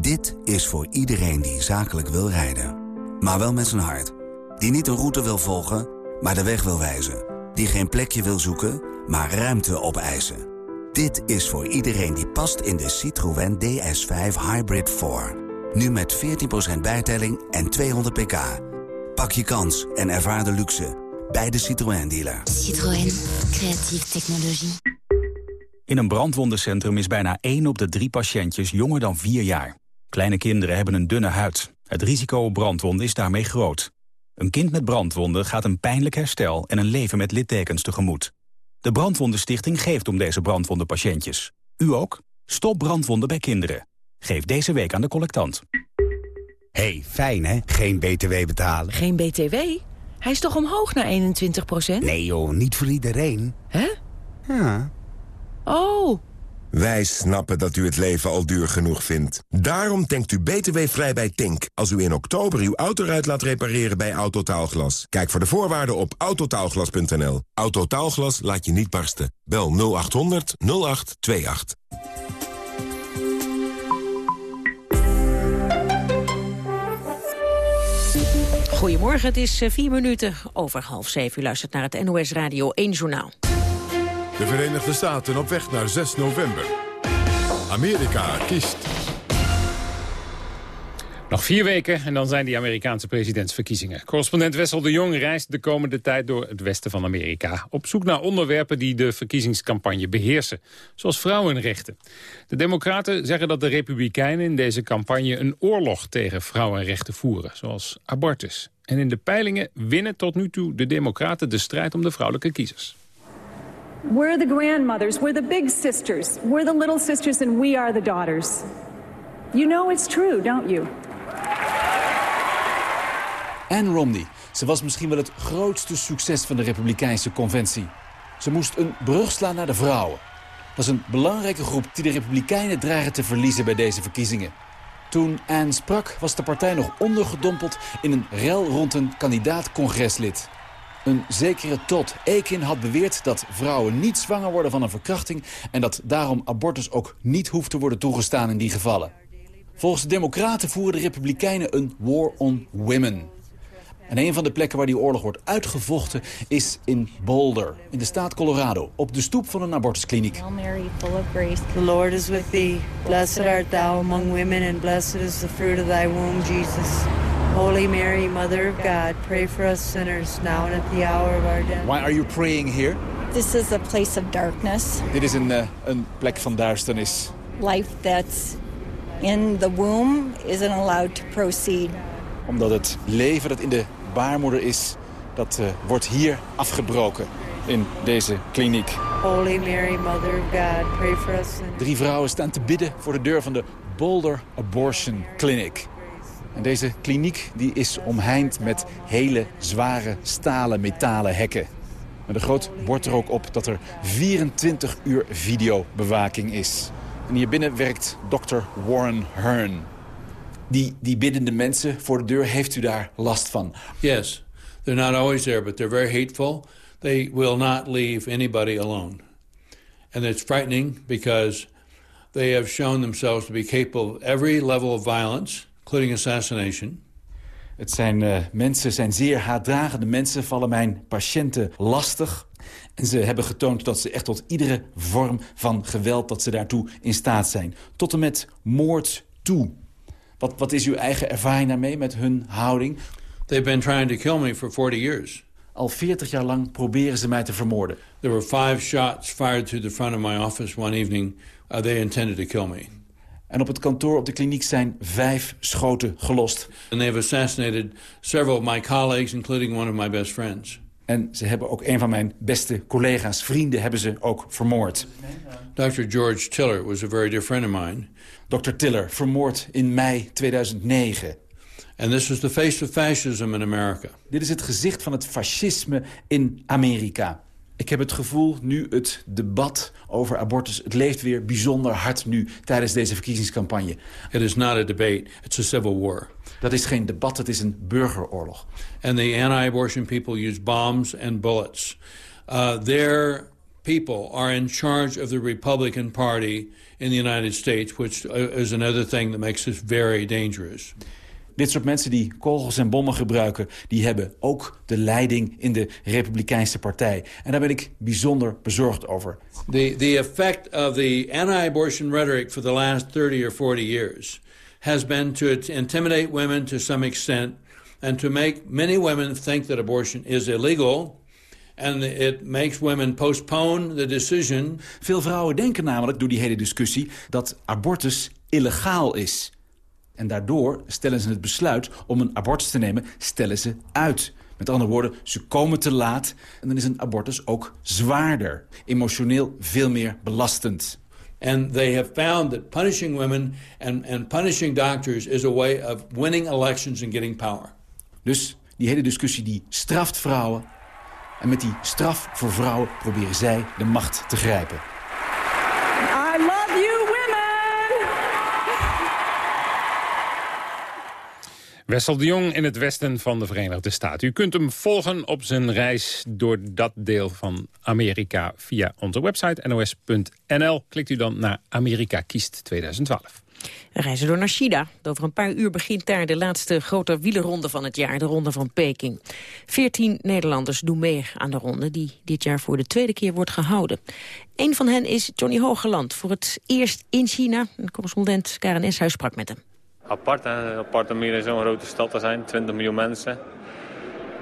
Dit is voor iedereen die zakelijk wil rijden maar wel met zijn hart. Die niet een route wil volgen, maar de weg wil wijzen. Die geen plekje wil zoeken, maar ruimte opeisen. Dit is voor iedereen die past in de Citroën DS5 Hybrid 4. Nu met 14% bijtelling en 200 pk. Pak je kans en ervaar de luxe bij de Citroën dealer. Citroën, creatieve technologie. In een brandwondencentrum is bijna 1 op de 3 patiëntjes jonger dan 4 jaar. Kleine kinderen hebben een dunne huid. Het risico op brandwonden is daarmee groot. Een kind met brandwonden gaat een pijnlijk herstel en een leven met littekens tegemoet. De Brandwondenstichting geeft om deze brandwondenpatiëntjes. U ook? Stop brandwonden bij kinderen. Geef deze week aan de collectant. hey, fijn hè? Geen BTW betalen. Geen BTW? Hij is toch omhoog naar 21% Nee joh, niet voor iedereen. Hè? Ja. Oh, wij snappen dat u het leven al duur genoeg vindt. Daarom denkt u btw-vrij bij Tink... als u in oktober uw autoruit laat repareren bij Autotaalglas. Kijk voor de voorwaarden op autotaalglas.nl. Autotaalglas laat je niet barsten. Bel 0800 0828. Goedemorgen, het is eh, vier minuten over half zeven. U luistert naar het NOS Radio 1 Journaal. De Verenigde Staten op weg naar 6 november. Amerika kiest. Nog vier weken en dan zijn die Amerikaanse presidentsverkiezingen. Correspondent Wessel de Jong reist de komende tijd door het westen van Amerika... op zoek naar onderwerpen die de verkiezingscampagne beheersen. Zoals vrouwenrechten. De democraten zeggen dat de republikeinen in deze campagne... een oorlog tegen vrouwenrechten voeren, zoals abortus. En in de peilingen winnen tot nu toe de democraten de strijd om de vrouwelijke kiezers. We're the grandmothers, we're the big sisters, we're the little sisters, and we are the daughters. You know it's true, don't you? Anne Romney. Ze was misschien wel het grootste succes van de Republikeinse conventie. Ze moest een brug slaan naar de vrouwen. Dat is een belangrijke groep die de Republikeinen dreigen te verliezen bij deze verkiezingen. Toen Anne sprak was de partij nog ondergedompeld in een rel rond een kandidaat-congreslid. Een zekere Todd Ekin had beweerd dat vrouwen niet zwanger worden van een verkrachting... en dat daarom abortus ook niet hoeft te worden toegestaan in die gevallen. Volgens de democraten voeren de republikeinen een war on women. En een van de plekken waar die oorlog wordt uitgevochten is in Boulder, in de staat Colorado, op de stoep van een abortuskliniek. Hail Mary, full of grace, the Lord is with thee. Blessed art thou among women, and blessed is the fruit of thy womb, Jesus. Holy Mary, Mother of God, pray for us sinners, now and at the hour of our death. Why are you praying here? This is a place of darkness. Dit is een, uh, een plek van duisternis. Life that's in the womb isn't allowed to proceed. Omdat het leven dat in de baarmoeder is, dat uh, wordt hier afgebroken in deze kliniek. Holy Mary, Mother of God, pray for us. Drie vrouwen staan te bidden voor de deur van de Boulder Abortion Clinic. En deze kliniek die is omheind met hele zware stalen metalen hekken. Een groot bord er ook op dat er 24 uur videobewaking is. En hier binnen werkt dokter Warren Hearn. Die, die biddende mensen voor de deur, heeft u daar last van? Yes, they're not always there, but they're very hateful. They will not leave anybody alone. And it's frightening because they have shown themselves to be capable of every level of violence, including assassination. Het zijn uh, mensen, zijn zeer haatdragende mensen, vallen mijn patiënten lastig. En ze hebben getoond dat ze echt tot iedere vorm van geweld... dat ze daartoe in staat zijn. Tot en met moord toe. Wat, wat is uw eigen ervaring daarmee met hun houding? They've been trying to kill me for 40 years. Al 40 jaar lang proberen ze mij te vermoorden. There were five shots fired through the front of my office one evening. Uh, they intended to kill me. En op het kantoor op de kliniek zijn vijf schoten gelost. And they've assassinated several of my colleagues, including one of my best friends. En ze hebben ook een van mijn beste collega's, vrienden, hebben ze ook vermoord. Dr. George Tiller was a very dear friend of mine. Dr. Tiller, vermoord in mei 2009. And this was the face of fascism in America. Dit is het gezicht van het fascisme in Amerika. Ik heb het gevoel, nu het debat over abortus... het leeft weer bijzonder hard nu tijdens deze verkiezingscampagne. It is not a debate, it's a civil war. Dat is geen debat, het is een burgeroorlog. And the anti-abortion people use bombs and bullets. Uh, their people are in charge of the Republican Party in the United States... which is another thing that makes this very dangerous. Dit soort mensen die kogels en bommen gebruiken... die hebben ook de leiding in de Republikeinse Partij. En daar ben ik bijzonder bezorgd over. The, the effect of the anti-abortion rhetoric for the last 30 or 40 years... has been to intimidate women to some extent... and to make many women think that abortion is illegal... And it makes women postpone the decision. Veel vrouwen denken namelijk door die hele discussie dat abortus illegaal is. En daardoor stellen ze het besluit om een abortus te nemen, stellen ze uit. Met andere woorden, ze komen te laat en dan is een abortus ook zwaarder. Emotioneel veel meer belastend. And they have found that punishing women and, and punishing doctors is a way of winning elections and getting power. Dus die hele discussie die straft vrouwen. En met die straf voor vrouwen proberen zij de macht te grijpen. Wessel de Jong in het westen van de Verenigde Staten. U kunt hem volgen op zijn reis door dat deel van Amerika via onze website nos.nl. Klikt u dan naar Amerika kiest 2012. We reizen door naar China. Over een paar uur begint daar de laatste grote wielerronde van het jaar, de Ronde van Peking. Veertien Nederlanders doen mee aan de ronde, die dit jaar voor de tweede keer wordt gehouden. Een van hen is Johnny Hogeland, voor het eerst in China. Een correspondent Karen Eshuis sprak met hem. Apart, hè? apart om hier in zo'n grote stad te zijn, 20 miljoen mensen.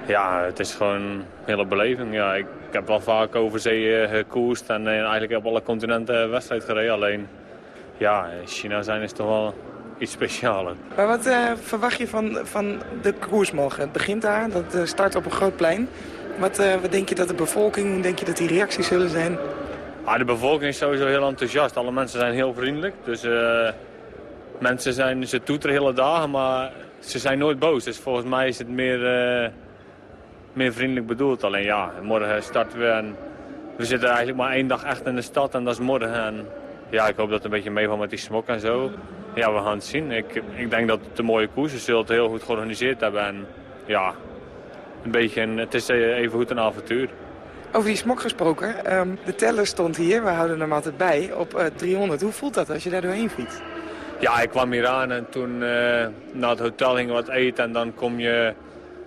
Ja, het is gewoon een hele beleving. Ja, ik, ik heb wel vaak over zee gekoerst en eh, eigenlijk op alle continenten wedstrijd gereden. Alleen, ja, China zijn is toch wel iets specialer. Maar wat uh, verwacht je van, van de koers morgen? Het begint daar, dat start op een groot plein. Wat, uh, wat denk je dat de bevolking, hoe denk je dat die reacties zullen zijn? Ah, de bevolking is sowieso heel enthousiast. Alle mensen zijn heel vriendelijk. Dus uh, mensen zijn, ze toeteren hele dagen, maar ze zijn nooit boos. Dus volgens mij is het meer, uh, meer vriendelijk bedoeld. Alleen ja, morgen starten we en we zitten eigenlijk maar één dag echt in de stad en dat is morgen. En ja, ik hoop dat het een beetje meevalt met die smok en zo. Ja, we gaan het zien. Ik, ik denk dat het een mooie koers is. Ze zullen het heel goed georganiseerd hebben. En ja, een beetje een, het is even goed een avontuur. Over die smok gesproken. Um, de teller stond hier, we houden hem altijd bij, op uh, 300. Hoe voelt dat als je daar doorheen fietst? Ja, ik kwam hier aan en toen uh, naar het hotel gingen wat eten. En dan kom je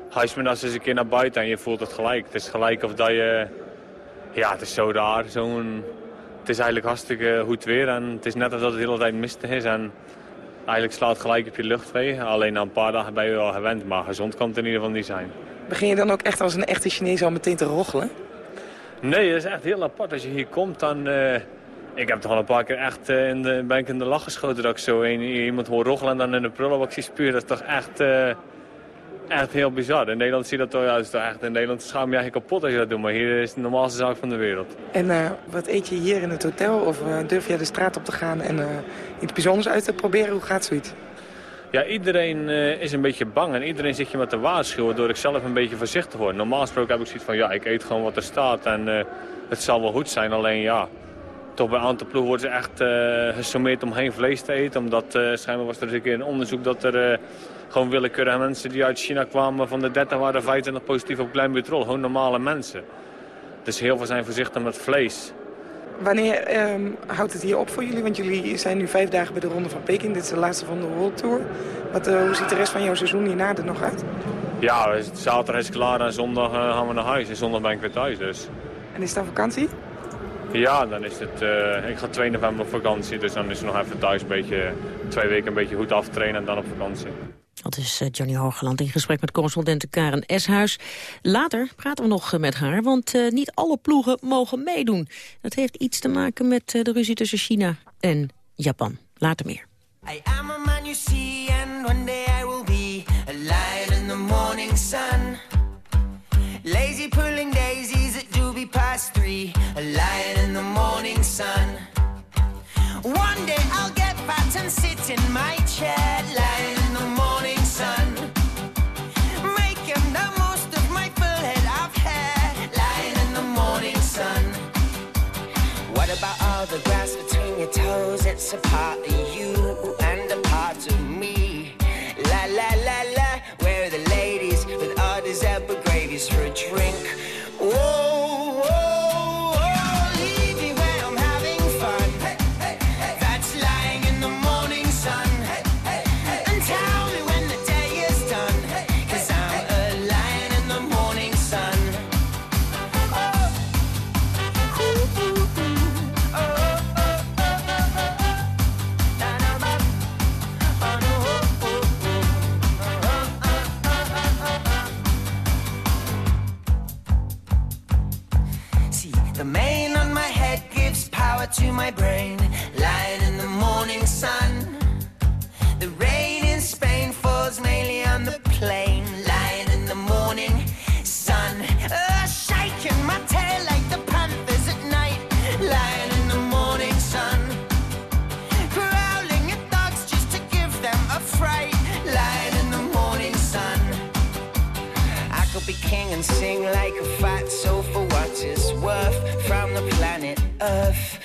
huismiddags eens een keer naar buiten en je voelt het gelijk. Het is gelijk of dat je... Ja, het is zo raar. Zo'n het is eigenlijk hartstikke goed weer en het is net alsof het de hele tijd mistig is. En eigenlijk slaat het gelijk op je luchtwee. Alleen na een paar dagen ben je wel gewend, maar gezond kan het in ieder geval niet zijn. Begin je dan ook echt als een echte Chinees al meteen te rochelen? Nee, dat is echt heel apart. Als je hier komt, dan... Uh, ik heb toch al een paar keer echt uh, in de, ben ik in de lach geschoten dat ik zo een, iemand hoor rochelen en dan in de prullenbak zie spuren. Dat is toch echt... Uh, echt heel bizar. In Nederland zie je dat toch juist echt. In Nederland schaam je eigenlijk kapot als je dat doet. Maar hier is het de normaalste zaak van de wereld. En uh, wat eet je hier in het hotel? Of uh, durf je de straat op te gaan en iets bijzonders uit te proberen? Hoe gaat zoiets? Ja, iedereen is een beetje bang en iedereen zit je met te waarschuwen door ik zelf een beetje voorzichtig word. Normaal gesproken heb ik zoiets van ja, ik eet gewoon wat er staat en het zal wel goed zijn. Alleen ja, toch bij een aantal ploegen worden ze echt gesommeerd om geen vlees te eten. Omdat schijnbaar was er eens een keer een onderzoek dat er gewoon willekeurige mensen die uit China kwamen. Van de 30 waren 25 positief op kleinbutrol. Gewoon normale mensen. Dus heel veel zijn voorzichtig met vlees. Wanneer um, houdt het hier op voor jullie? Want jullie zijn nu vijf dagen bij de Ronde van Peking. Dit is de laatste van de World Tour. Wat, uh, hoe ziet de rest van jouw seizoen hierna er nog uit? Ja, zaterdag is klaar en zondag uh, gaan we naar huis. En zondag ben ik weer thuis dus. En is het dan vakantie? Ja, dan is het... Uh, ik ga 2 november op vakantie. Dus dan is het nog even thuis een beetje... Twee weken een beetje goed aftrainen en dan op vakantie. Dat is eh, Johnny Hoogland in gesprek met correspondente Karen Eshuis. Later praten we nog met haar, want uh, niet alle ploegen mogen meedoen. Dat heeft iets te maken met uh, de ruzie tussen China en Japan. Later meer. I am a man you see and one day I and sit in my chair, lion in the morning sun. Making the most of my lying in the morning sun. What about all the grass between your toes? It's a part of you my brain. Lying in the morning sun. The rain in Spain falls mainly on the plain. Lying in the morning sun. Uh, shaking my tail like the panthers at night. Lying in the morning sun. Growling at dogs just to give them a fright. Lying in the morning sun. I could be king and sing like a fat soul for what it's worth from the planet Earth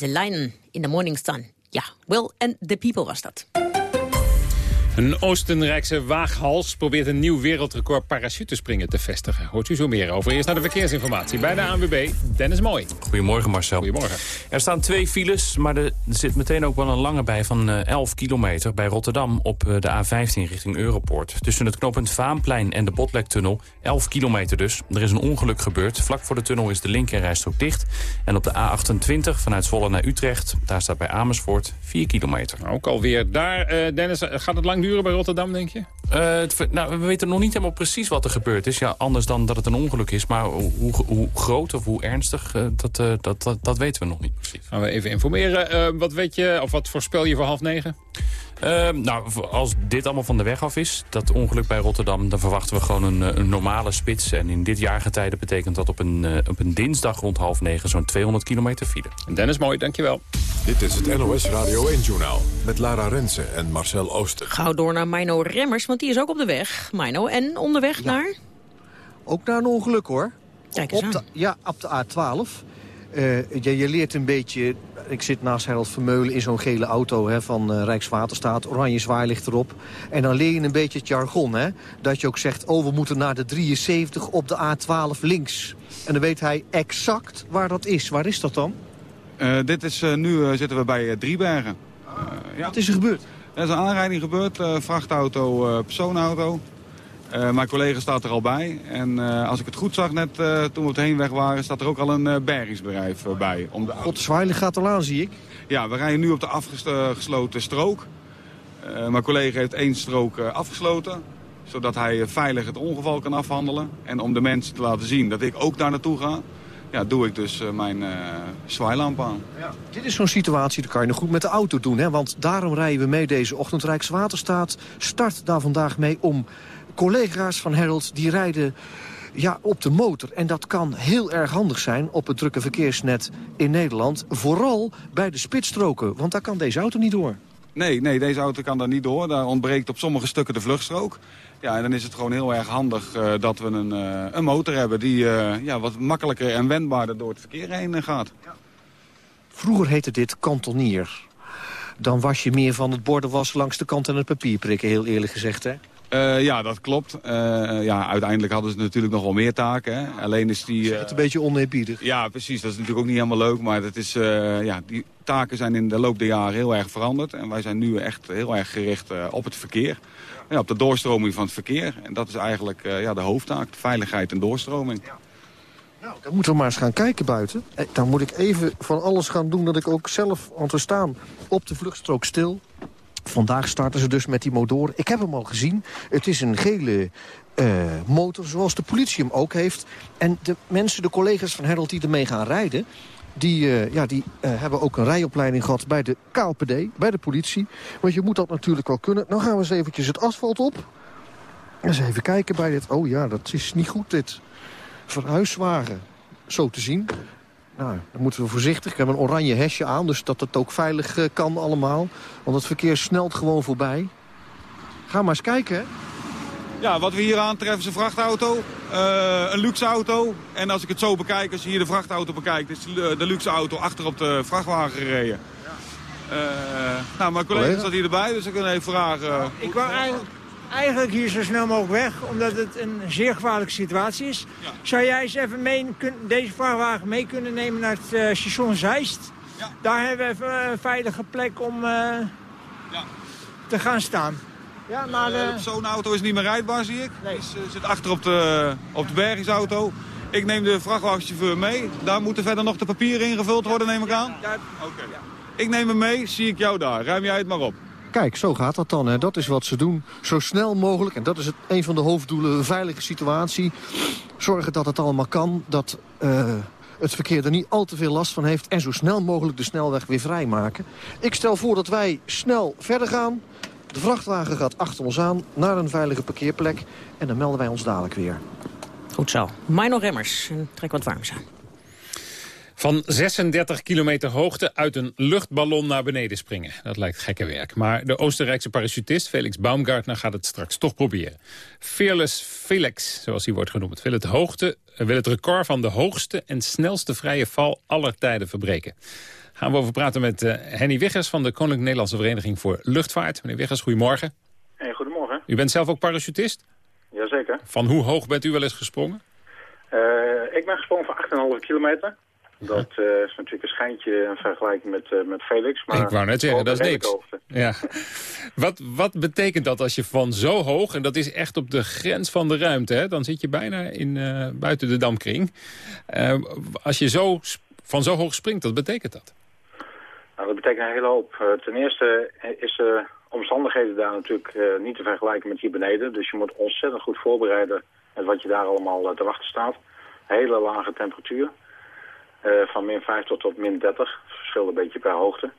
Iselainen in the Morning Sun. Ja, Will and the People was dat. Een Oostenrijkse waaghals probeert een nieuw wereldrecord parachutespringen te vestigen. Hoort u zo meer over. Eerst naar de verkeersinformatie bij de ANWB. Dennis Mooi. Goedemorgen Marcel. Goedemorgen. Er staan twee files, maar er zit meteen ook wel een lange bij van eh, 11 kilometer bij Rotterdam op eh, de A15 richting Europoort. Tussen het knooppunt Vaanplein en de Botlektunnel, 11 kilometer dus. Er is een ongeluk gebeurd. Vlak voor de tunnel is de linkerrijstrook dicht. En op de A28 vanuit Zwolle naar Utrecht, daar staat bij Amersfoort 4 kilometer. Ook alweer daar. Eh, Dennis, gaat het lang duren bij Rotterdam, denk je? Eh, het nou, we weten nog niet helemaal precies wat er gebeurd is. Ja, anders dan dat het een ongeluk is. Maar hoe, hoe- groot of hoe ernstig, eh, dat, eh, dat, dat, dat weten we nog niet precies. Gaan we even informeren. Wat weet je, of wat voorspel je voor half negen? Eh, nou, als dit allemaal van de weg af is, dat ongeluk bij Rotterdam... dan verwachten we gewoon een, eh, een normale spits. En in dit jaargetijde betekent dat op een, eh, op een dinsdag rond half negen... zo'n 200 kilometer file. Dennis, mooi, dankjewel. Dit is het NOS Radio 1-journaal met Lara Rensen en Marcel Ooster. Gauw door naar Mino Remmers, want die is ook op de weg. Mino, en onderweg naar? Ook naar een ongeluk hoor. Kijk eens op de, aan. ja, op de A12. Eh, je, je leert een beetje... Ik zit naast Harold Vermeulen in zo'n gele auto hè, van eh, Rijkswaterstaat. Oranje zwaai ligt erop. En dan leer je een beetje het jargon. Hè, dat je ook zegt, oh we moeten naar de 73 op de A12 links. En dan weet hij exact waar dat is. Waar is dat dan? Eh, dit is, nu zitten we bij Driebergen. Ja. Wat is er gebeurd? Er is een aanrijding gebeurd, vrachtauto, personenauto. Eh, mijn collega staat er al bij. En eh, als ik het goed zag net eh, toen we op de heenweg waren... staat er ook al een bergingsbedrijf bij. Om de gaat al aan, zie ik. Ja, we rijden nu op de afgesloten strook. Mijn collega heeft één strook afgesloten. Zodat hij veilig het ongeval kan afhandelen. En om de mensen te laten zien dat ik ook daar naartoe ga... Ja, doe ik dus mijn zwaailamp aan. Dit is zo'n situatie, dat kan je nog goed met de auto doen. Hè? Want daarom rijden we mee deze ochtend. Rijkswaterstaat start daar vandaag mee om collega's van Harold... die rijden ja, op de motor. En dat kan heel erg handig zijn op het drukke verkeersnet in Nederland. Vooral bij de spitsstroken, want daar kan deze auto niet door. Nee, nee, deze auto kan daar niet door. Daar ontbreekt op sommige stukken de vluchtstrook. Ja, en dan is het gewoon heel erg handig eh, dat we een, eh, een motor hebben... die eh, ja, wat makkelijker en wendbaarder door het verkeer heen gaat. Vroeger heette dit kantonier. Dan was je meer van het borden was langs de kant en het papier prikken, heel eerlijk gezegd, hè? Eh, ja, dat klopt. Eh, ja, uiteindelijk hadden ze natuurlijk nog wel meer taken. Hè. Alleen is die... Het een beetje oneerbiedig. Ja, precies. Dat is natuurlijk ook niet helemaal leuk. Maar dat is, eh, ja, die taken zijn in de loop der jaren heel erg veranderd. En wij zijn nu echt heel erg gericht eh, op het verkeer. Ja, op de doorstroming van het verkeer. En dat is eigenlijk eh, ja, de hoofdtaak. Veiligheid en doorstroming. Dan moeten we maar eens gaan kijken buiten. Eh, Dan moet ik even van alles gaan doen dat ik ook zelf... want we staan op de vluchtstrook stil. Vandaag starten ze dus met die motor. Ik heb hem al gezien. Het is een gele eh, motor, zoals de politie hem ook heeft. En de mensen, de collega's van Harold die ermee gaan rijden... die, eh, ja, die eh, hebben ook een rijopleiding gehad bij de KLPD, bij de politie. Want je moet dat natuurlijk wel kunnen. Nou gaan we eens eventjes het asfalt op. Eens even kijken bij dit. Oh ja, dat is niet goed dit. Verhuiswagen, zo te zien. Nou, dan moeten we voorzichtig. Ik heb een oranje hesje aan, dus dat het ook veilig eh, kan allemaal. Want het verkeer snelt gewoon voorbij. Ga maar eens kijken, hè. Ja, wat we hier aantreffen is een vrachtauto. eh, een luxe auto. En als ik het zo bekijk, als je hier de vrachtauto bekijkt... is de, de luxe auto achter op de vrachtwagen gereden. Eh, nou, mijn collega Collega? staat hier erbij, dus ik kan even vragen... Ik wou eigenlijk, eigenlijk hier zo snel mogelijk weg, omdat het een zeer gevaarlijke situatie is. Zou jij eens even mee, kun- deze vrachtwagen mee kunnen nemen naar het eh, station Zeist? Daar hebben we even een veilige plek om eh, te gaan staan. Ja, maar... Eh, eh, Zo'n auto is niet meer rijdbaar, zie ik. Is, eh, zit achter op de, op de bergingsauto. Ik neem de vrachtwagenchauffeur mee. Daar moeten verder nog de papieren ingevuld worden, neem ik aan? Oké. Ik neem hem mee, zie ik jou daar. Ruim jij het maar op. Kijk, zo gaat dat dan. Hè. Dat is wat ze doen. Zo snel mogelijk, en dat is het, een van de hoofddoelen, een veilige situatie. Zorgen dat het allemaal kan, dat eh, het verkeer er niet al te veel last van heeft... en zo snel mogelijk de snelweg weer vrijmaken. Ik stel voor dat wij snel verder gaan. De vrachtwagen gaat achter ons aan naar een veilige parkeerplek... en dan melden wij ons dadelijk weer. Goed zo. Mino Remmers, trek wat warms aan. Van 36 kilometer hoogte uit een luchtballon naar beneden springen. Dat lijkt gekke werk. Maar de Oostenrijkse parachutist Felix Baumgartner gaat het straks toch proberen. Fearless Felix, zoals hij wordt genoemd, wil het, hoogte, wil het record van de hoogste en snelste vrije val aller tijden verbreken. Gaan we over praten met uh, Henny Wiggers van de Koninklijke Nederlandse Vereniging voor Luchtvaart. Meneer Wiggers, goedemorgen. Hey, goedemorgen. U bent zelf ook parachutist? Jazeker. Van hoe hoog bent u wel eens gesprongen? Uh, ik ben gesprongen van 8,5 kilometer. Dat uh, is natuurlijk een schijntje in vergelijking met, uh, met Felix. Maar ik wou net zeggen, dat is niks. Ja. wat, wat betekent dat als je van zo hoog, en dat is echt op de grens van de ruimte... Hè, dan zit je bijna in, uh, buiten de dampkring. als je zo, van zo hoog springt, wat betekent dat? Nou, dat betekent een hele hoop. ten eerste is de omstandigheden daar natuurlijk niet te vergelijken met hier beneden. Dus je moet ontzettend goed voorbereiden met wat je daar allemaal te wachten staat. Hele lage temperatuur. Uh, van min 5 tot, tot min 30. Verschilt een beetje per hoogte.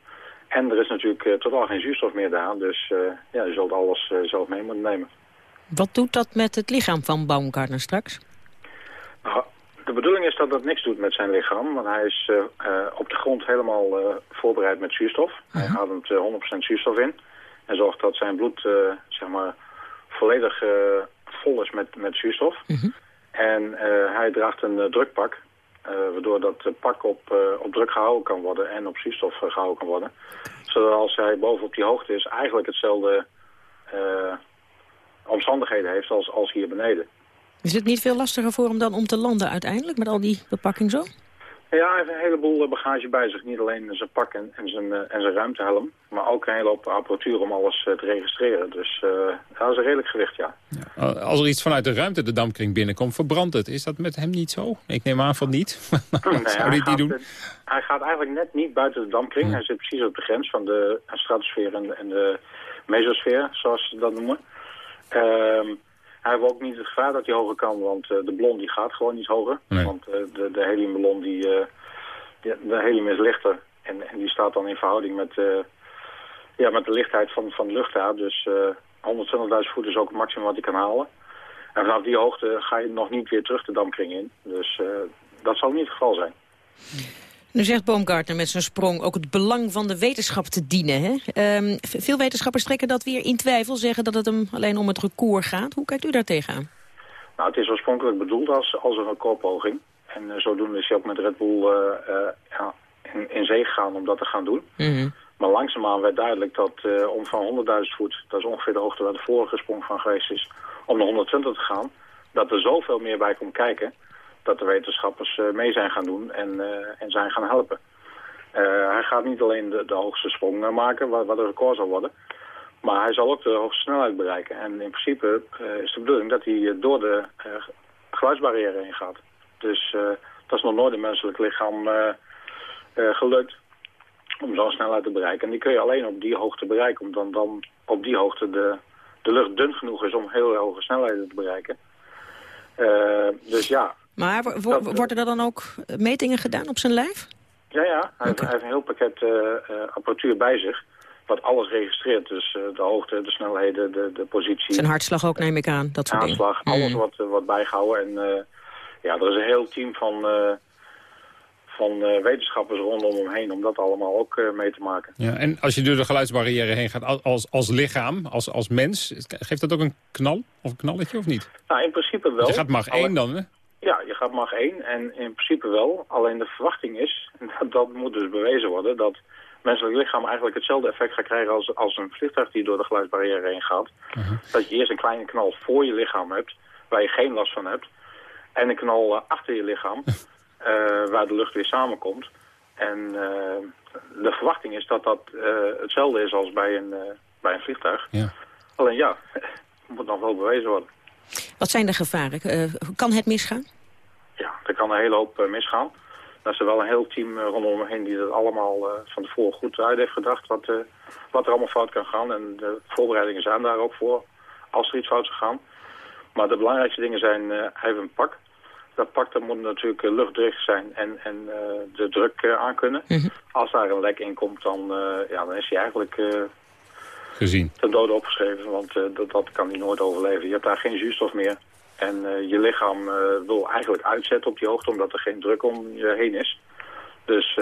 En er is natuurlijk uh, totaal geen zuurstof meer daar. Dus uh, ja, je zult alles zelf mee moeten nemen. Wat doet dat met het lichaam van Baumgartner straks? Nou, de bedoeling is dat dat niks doet met zijn lichaam. Want hij is op de grond helemaal voorbereid met zuurstof. Hij ademt 100% zuurstof in. En zorgt dat zijn bloed zeg maar, volledig vol is met, met zuurstof. -huh. En hij draagt een drukpak. Uh, waardoor dat pak op, uh, op druk gehouden kan worden en op zuurstof gehouden kan worden. Zodat als hij bovenop die hoogte is, eigenlijk hetzelfde omstandigheden heeft als, als hier beneden. Is het niet veel lastiger voor hem dan om te landen uiteindelijk met al die bepakking zo? Ja, hij heeft een heleboel bagage bij zich. Niet alleen zijn pak en, en, zijn, en zijn ruimtehelm, maar ook een hele hoop apparatuur om alles te registreren. Dus uh, dat is een redelijk gewicht, ja. ja. Als er iets vanuit de ruimte de dampkring binnenkomt, verbrandt het. Is dat met hem niet zo? Ik neem aan van niet. nee, zou hij, gaat, doen? hij gaat eigenlijk net niet buiten de dampkring. Ja. Hij zit precies op de grens van de stratosfeer en de, en de mesosfeer, zoals ze dat noemen. Uh, hij heeft ook niet het gevaar dat hij hoger kan, want uh, de ballon die gaat gewoon niet hoger. Nee. Want uh, de, de heliumballon, die, uh, die, de helium is lichter en, en die staat dan in verhouding met, ja, met de lichtheid van, van de lucht daar. Dus 120.000 voet is ook het maximum wat hij kan halen. En vanaf die hoogte ga je nog niet weer terug de dampkring in. Dus dat zal niet het geval zijn. Nu zegt Baumgartner met zijn sprong ook het belang van de wetenschap te dienen. Hè? Um, veel wetenschappers trekken dat weer in twijfel, zeggen dat het hem alleen om het record gaat. Hoe kijkt u daar tegenaan? Nou, het is oorspronkelijk bedoeld als, als een recordpoging. En uh, zodoende is hij ook met Red Bull uh, uh, ja, in, in zee gegaan om dat te gaan doen. Mm -hmm. Maar langzaamaan werd duidelijk dat om van 100.000 voet, dat is ongeveer de hoogte waar de vorige sprong van geweest is, om naar 120 te gaan, dat er zoveel meer bij komt kijken dat de wetenschappers uh, mee zijn gaan doen en, uh, en zijn gaan helpen. Uh, hij gaat niet alleen de, de hoogste sprong maken, wat, wat een record zal worden. Maar hij zal ook de hoogste snelheid bereiken. En in principe is de bedoeling dat hij door de geluidsbarrière heen gaat. Dus dat is nog nooit een menselijk lichaam gelukt om zo'n snelheid te bereiken. En die kun je alleen op die hoogte bereiken, omdat dan op die hoogte de, de lucht dun genoeg is om heel hoge snelheden te bereiken. dus ja, maar wo worden er dan ook metingen gedaan op zijn lijf? Ja, ja. Hij, okay. hij heeft een heel pakket uh, uh, apparatuur bij zich. Wat alles registreert. Dus uh, de hoogte, de snelheden, de, de positie. Zijn hartslag ook, neem ik aan. Dat soort aanslag, dingen. alles mm. wat, wat bijgehouden. En ja, er is een heel team van, van wetenschappers rondom hem heen... om dat allemaal ook mee te maken. Ja, en als je door de geluidsbarrière heen gaat als, als lichaam, als, als mens... geeft dat ook een knal of een knalletje of niet? Nou, in principe wel. Je gaat mag één dan, hè? Ja, je gaat mag één en in principe wel. Alleen de verwachting is, dat, dat moet dus bewezen worden, dat menselijk lichaam eigenlijk hetzelfde effect gaat krijgen als, als een vliegtuig die door de geluidsbarrière heen gaat. Uh -huh. Dat je eerst een kleine knal voor je lichaam hebt, waar je geen last van hebt. En een knal uh, achter je lichaam, uh, waar de lucht weer samenkomt. En de verwachting is dat dat hetzelfde is als bij een, bij een vliegtuig. Ja. Alleen ja, moet nog wel bewezen worden. Wat zijn de gevaren? Uh, kan het misgaan? Ja, er kan een hele hoop uh, misgaan. Er is er wel een heel team uh, rondom me heen die dat allemaal van tevoren goed uit heeft gedacht. Wat, wat er allemaal fout kan gaan. En de voorbereidingen zijn daar ook voor als er iets fout zou gaan. Maar de belangrijkste dingen zijn, hij heeft een pak. Dat pak dat moet natuurlijk luchtdicht zijn en, en de druk aankunnen. Mm -hmm. Als daar een lek in komt, dan, ja, dan is hij eigenlijk gezien. ten dode opgeschreven, want uh, dat, dat kan hij nooit overleven. Je hebt daar geen zuurstof meer. En uh, je lichaam uh, wil eigenlijk uitzetten op die hoogte, omdat er geen druk om je heen is. Dus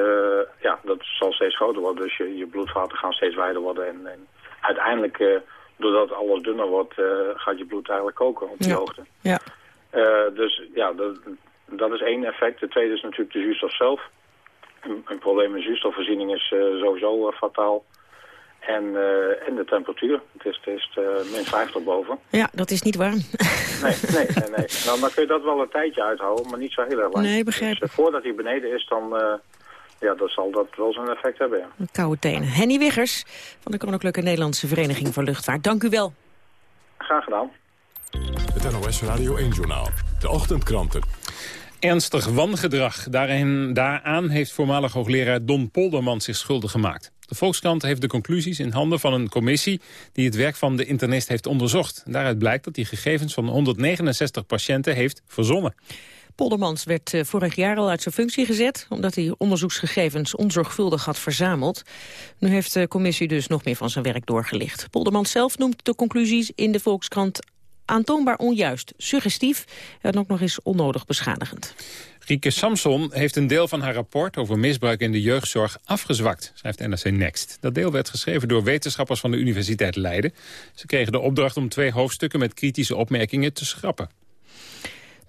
ja, dat zal steeds groter worden. Dus je, je bloedvaten gaan steeds wijder worden. En, en uiteindelijk, doordat alles dunner wordt, gaat je bloed eigenlijk koken op die hoogte. Ja. dus ja, dat, dat is één effect. Het tweede is natuurlijk de zuurstof zelf. Een, een probleem met zuurstofvoorziening is sowieso fataal. En, uh, en de temperatuur. Het is, het is uh, min 50 boven. Ja, dat is niet warm. Nee, nee, nee. nee. Nou, dan kun je dat wel een tijdje uithouden, maar niet zo heel erg lang. Nee, begrijp dus, uh, voordat hij beneden is, dan, ja, dan zal dat wel zijn effect hebben, ja. Koude tenen. Henny Wiggers van de Koninklijke Nederlandse Vereniging voor Luchtvaart. Dank u wel. Graag gedaan. Het NOS Radio 1-journaal. De ochtendkranten. Ernstig wangedrag. Daarin, daaraan heeft voormalig hoogleraar Don Polderman zich schuldig gemaakt. De Volkskrant heeft de conclusies in handen van een commissie... die het werk van de internist heeft onderzocht. Daaruit blijkt dat hij gegevens van 169 patiënten heeft verzonnen. Poldermans werd eh, vorig jaar al uit zijn functie gezet... omdat hij onderzoeksgegevens onzorgvuldig had verzameld. Nu heeft de commissie dus nog meer van zijn werk doorgelicht. Poldermans zelf noemt de conclusies in de Volkskrant aantoonbaar onjuist, suggestief en ook nog eens onnodig beschadigend. Rieke Samson heeft een deel van haar rapport over misbruik in de jeugdzorg afgezwakt, schrijft NRC Next. Dat deel werd geschreven door wetenschappers van de Universiteit Leiden. Ze kregen de opdracht om twee hoofdstukken met kritische opmerkingen te schrappen.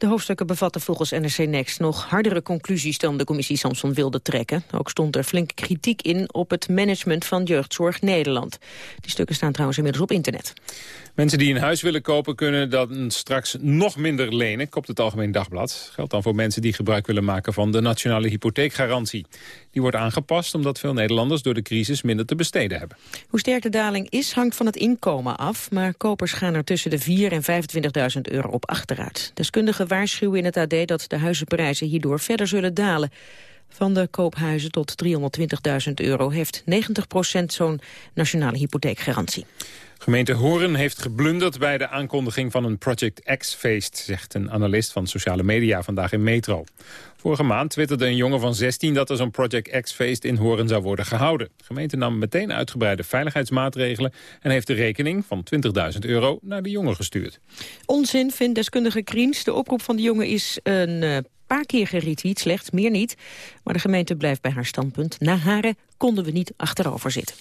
De hoofdstukken bevatten volgens NRC Next nog hardere conclusies dan de commissie Samson wilde trekken. Ook stond er flinke kritiek in op het management van jeugdzorg Nederland. Die stukken staan trouwens inmiddels op internet. Mensen die een huis willen kopen kunnen dan straks nog minder lenen, kopt het Algemeen Dagblad. Geldt dan voor mensen die gebruik willen maken van de nationale hypotheekgarantie. Die wordt aangepast omdat veel Nederlanders door de crisis minder te besteden hebben. Hoe sterk de daling is hangt van het inkomen af, maar kopers gaan er tussen de 4 en 25.000 euro op achteruit. Deskundigen waarschuwen in het AD dat de huizenprijzen hierdoor verder zullen dalen. Van de koophuizen tot 320.000 euro heeft 90% zo'n nationale hypotheekgarantie. Gemeente Horen heeft geblunderd bij de aankondiging van een Project X-feest, zegt een analist van sociale media vandaag in Metro. Vorige maand twitterde een jongen van 16 dat er zo'n Project X-feest in Horen zou worden gehouden. De gemeente nam meteen uitgebreide veiligheidsmaatregelen en heeft de rekening van 20.000 euro naar de jongen gestuurd. Onzin vindt deskundige Kriens. De oproep van de jongen is een uh, paar keer geretweet, slechts, meer niet. Maar de gemeente blijft bij haar standpunt. Na haren konden we niet achterover zitten.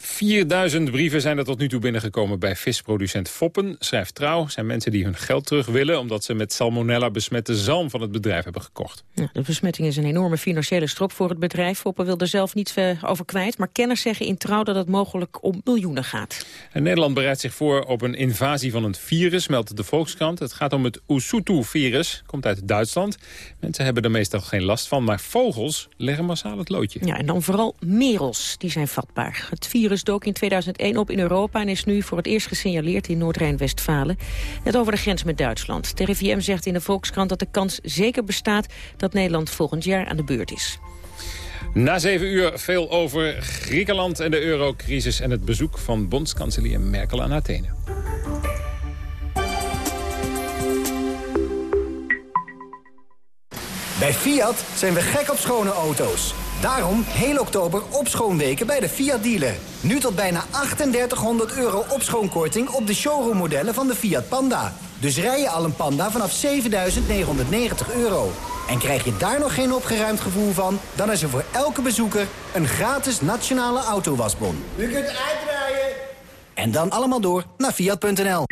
4000 brieven zijn er tot nu toe binnengekomen bij visproducent Foppen. Schrijft Trouw, zijn mensen die hun geld terug willen... omdat ze met salmonella besmette zalm van het bedrijf hebben gekocht. Ja, de besmetting is een enorme financiële strop voor het bedrijf. Foppen wil er zelf niets over kwijt. Maar kenners zeggen in Trouw dat het mogelijk om miljoenen gaat. En Nederland bereidt zich voor op een invasie van een virus, meldt de Volkskrant. Het gaat om het Usutu-virus, komt uit Duitsland. Mensen hebben er meestal geen last van, maar vogels leggen massaal het loodje. Ja, en dan vooral merels, die zijn vatbaar. Het virus virus dook in 2001 op in Europa... en is nu voor het eerst gesignaleerd in Noord-Rijn-Westfalen. Net over de grens met Duitsland. De RIVM zegt in de Volkskrant dat de kans zeker bestaat... dat Nederland volgend jaar aan de beurt is. Na zeven uur veel over Griekenland en de eurocrisis... en het bezoek van bondskanselier Merkel aan Athene. Bij Fiat zijn we gek op schone auto's. Daarom heel oktober opschoonweken bij de Fiat dealer. Nu tot bijna 3800 euro opschoonkorting op de showroommodellen van de Fiat Panda. Dus rij je al een Panda vanaf 7990 euro. En krijg je daar nog geen opgeruimd gevoel van... dan is er voor elke bezoeker een gratis nationale autowasbon. U kunt uitdraaien. En dan allemaal door naar Fiat.nl.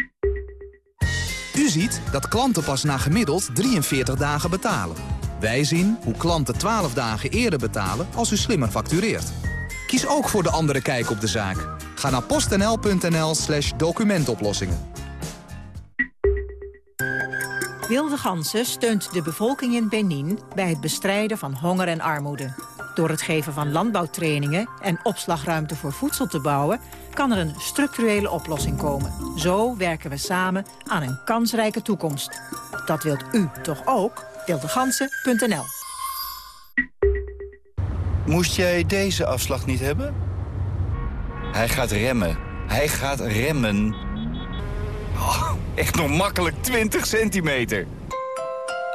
U ziet dat klanten pas na gemiddeld 43 dagen betalen. Wij zien hoe klanten 12 dagen eerder betalen als u slimmer factureert. Kies ook voor de andere kijk op de zaak. Ga naar postnl.nl slash documentoplossingen. Wilde Gansen steunt de bevolking in Benin bij het bestrijden van honger en armoede. Door het geven van landbouwtrainingen en opslagruimte voor voedsel te bouwen... kan er een structurele oplossing komen. Zo werken we samen aan een kansrijke toekomst. Dat wilt u toch ook? wildegansen.nl Moest jij deze afslag niet hebben? Hij gaat remmen. Hij gaat remmen. Oh, echt nog makkelijk 20 centimeter.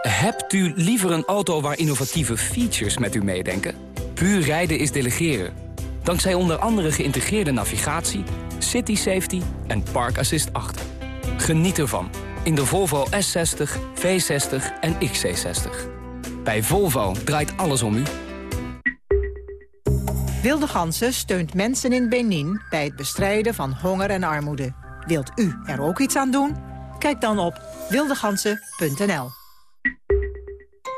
Hebt u liever een auto waar innovatieve features met u meedenken? Puur rijden is delegeren. Dankzij onder andere geïntegreerde navigatie, city safety en park assist 8. Geniet ervan in de Volvo S60, V60 en XC60. Bij Volvo draait alles om u. Wilde Gansen steunt mensen in Benin bij het bestrijden van honger en armoede. Wilt u er ook iets aan doen? Kijk dan op wildegansen.nl.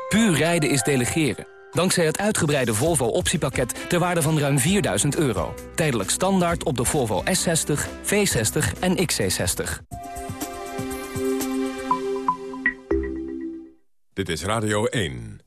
Puur rijden is delegeren. Dankzij het uitgebreide Volvo optiepakket ter waarde van ruim 4000 euro. Tijdelijk standaard op de Volvo S60, V60 en XC60. Dit is Radio 1.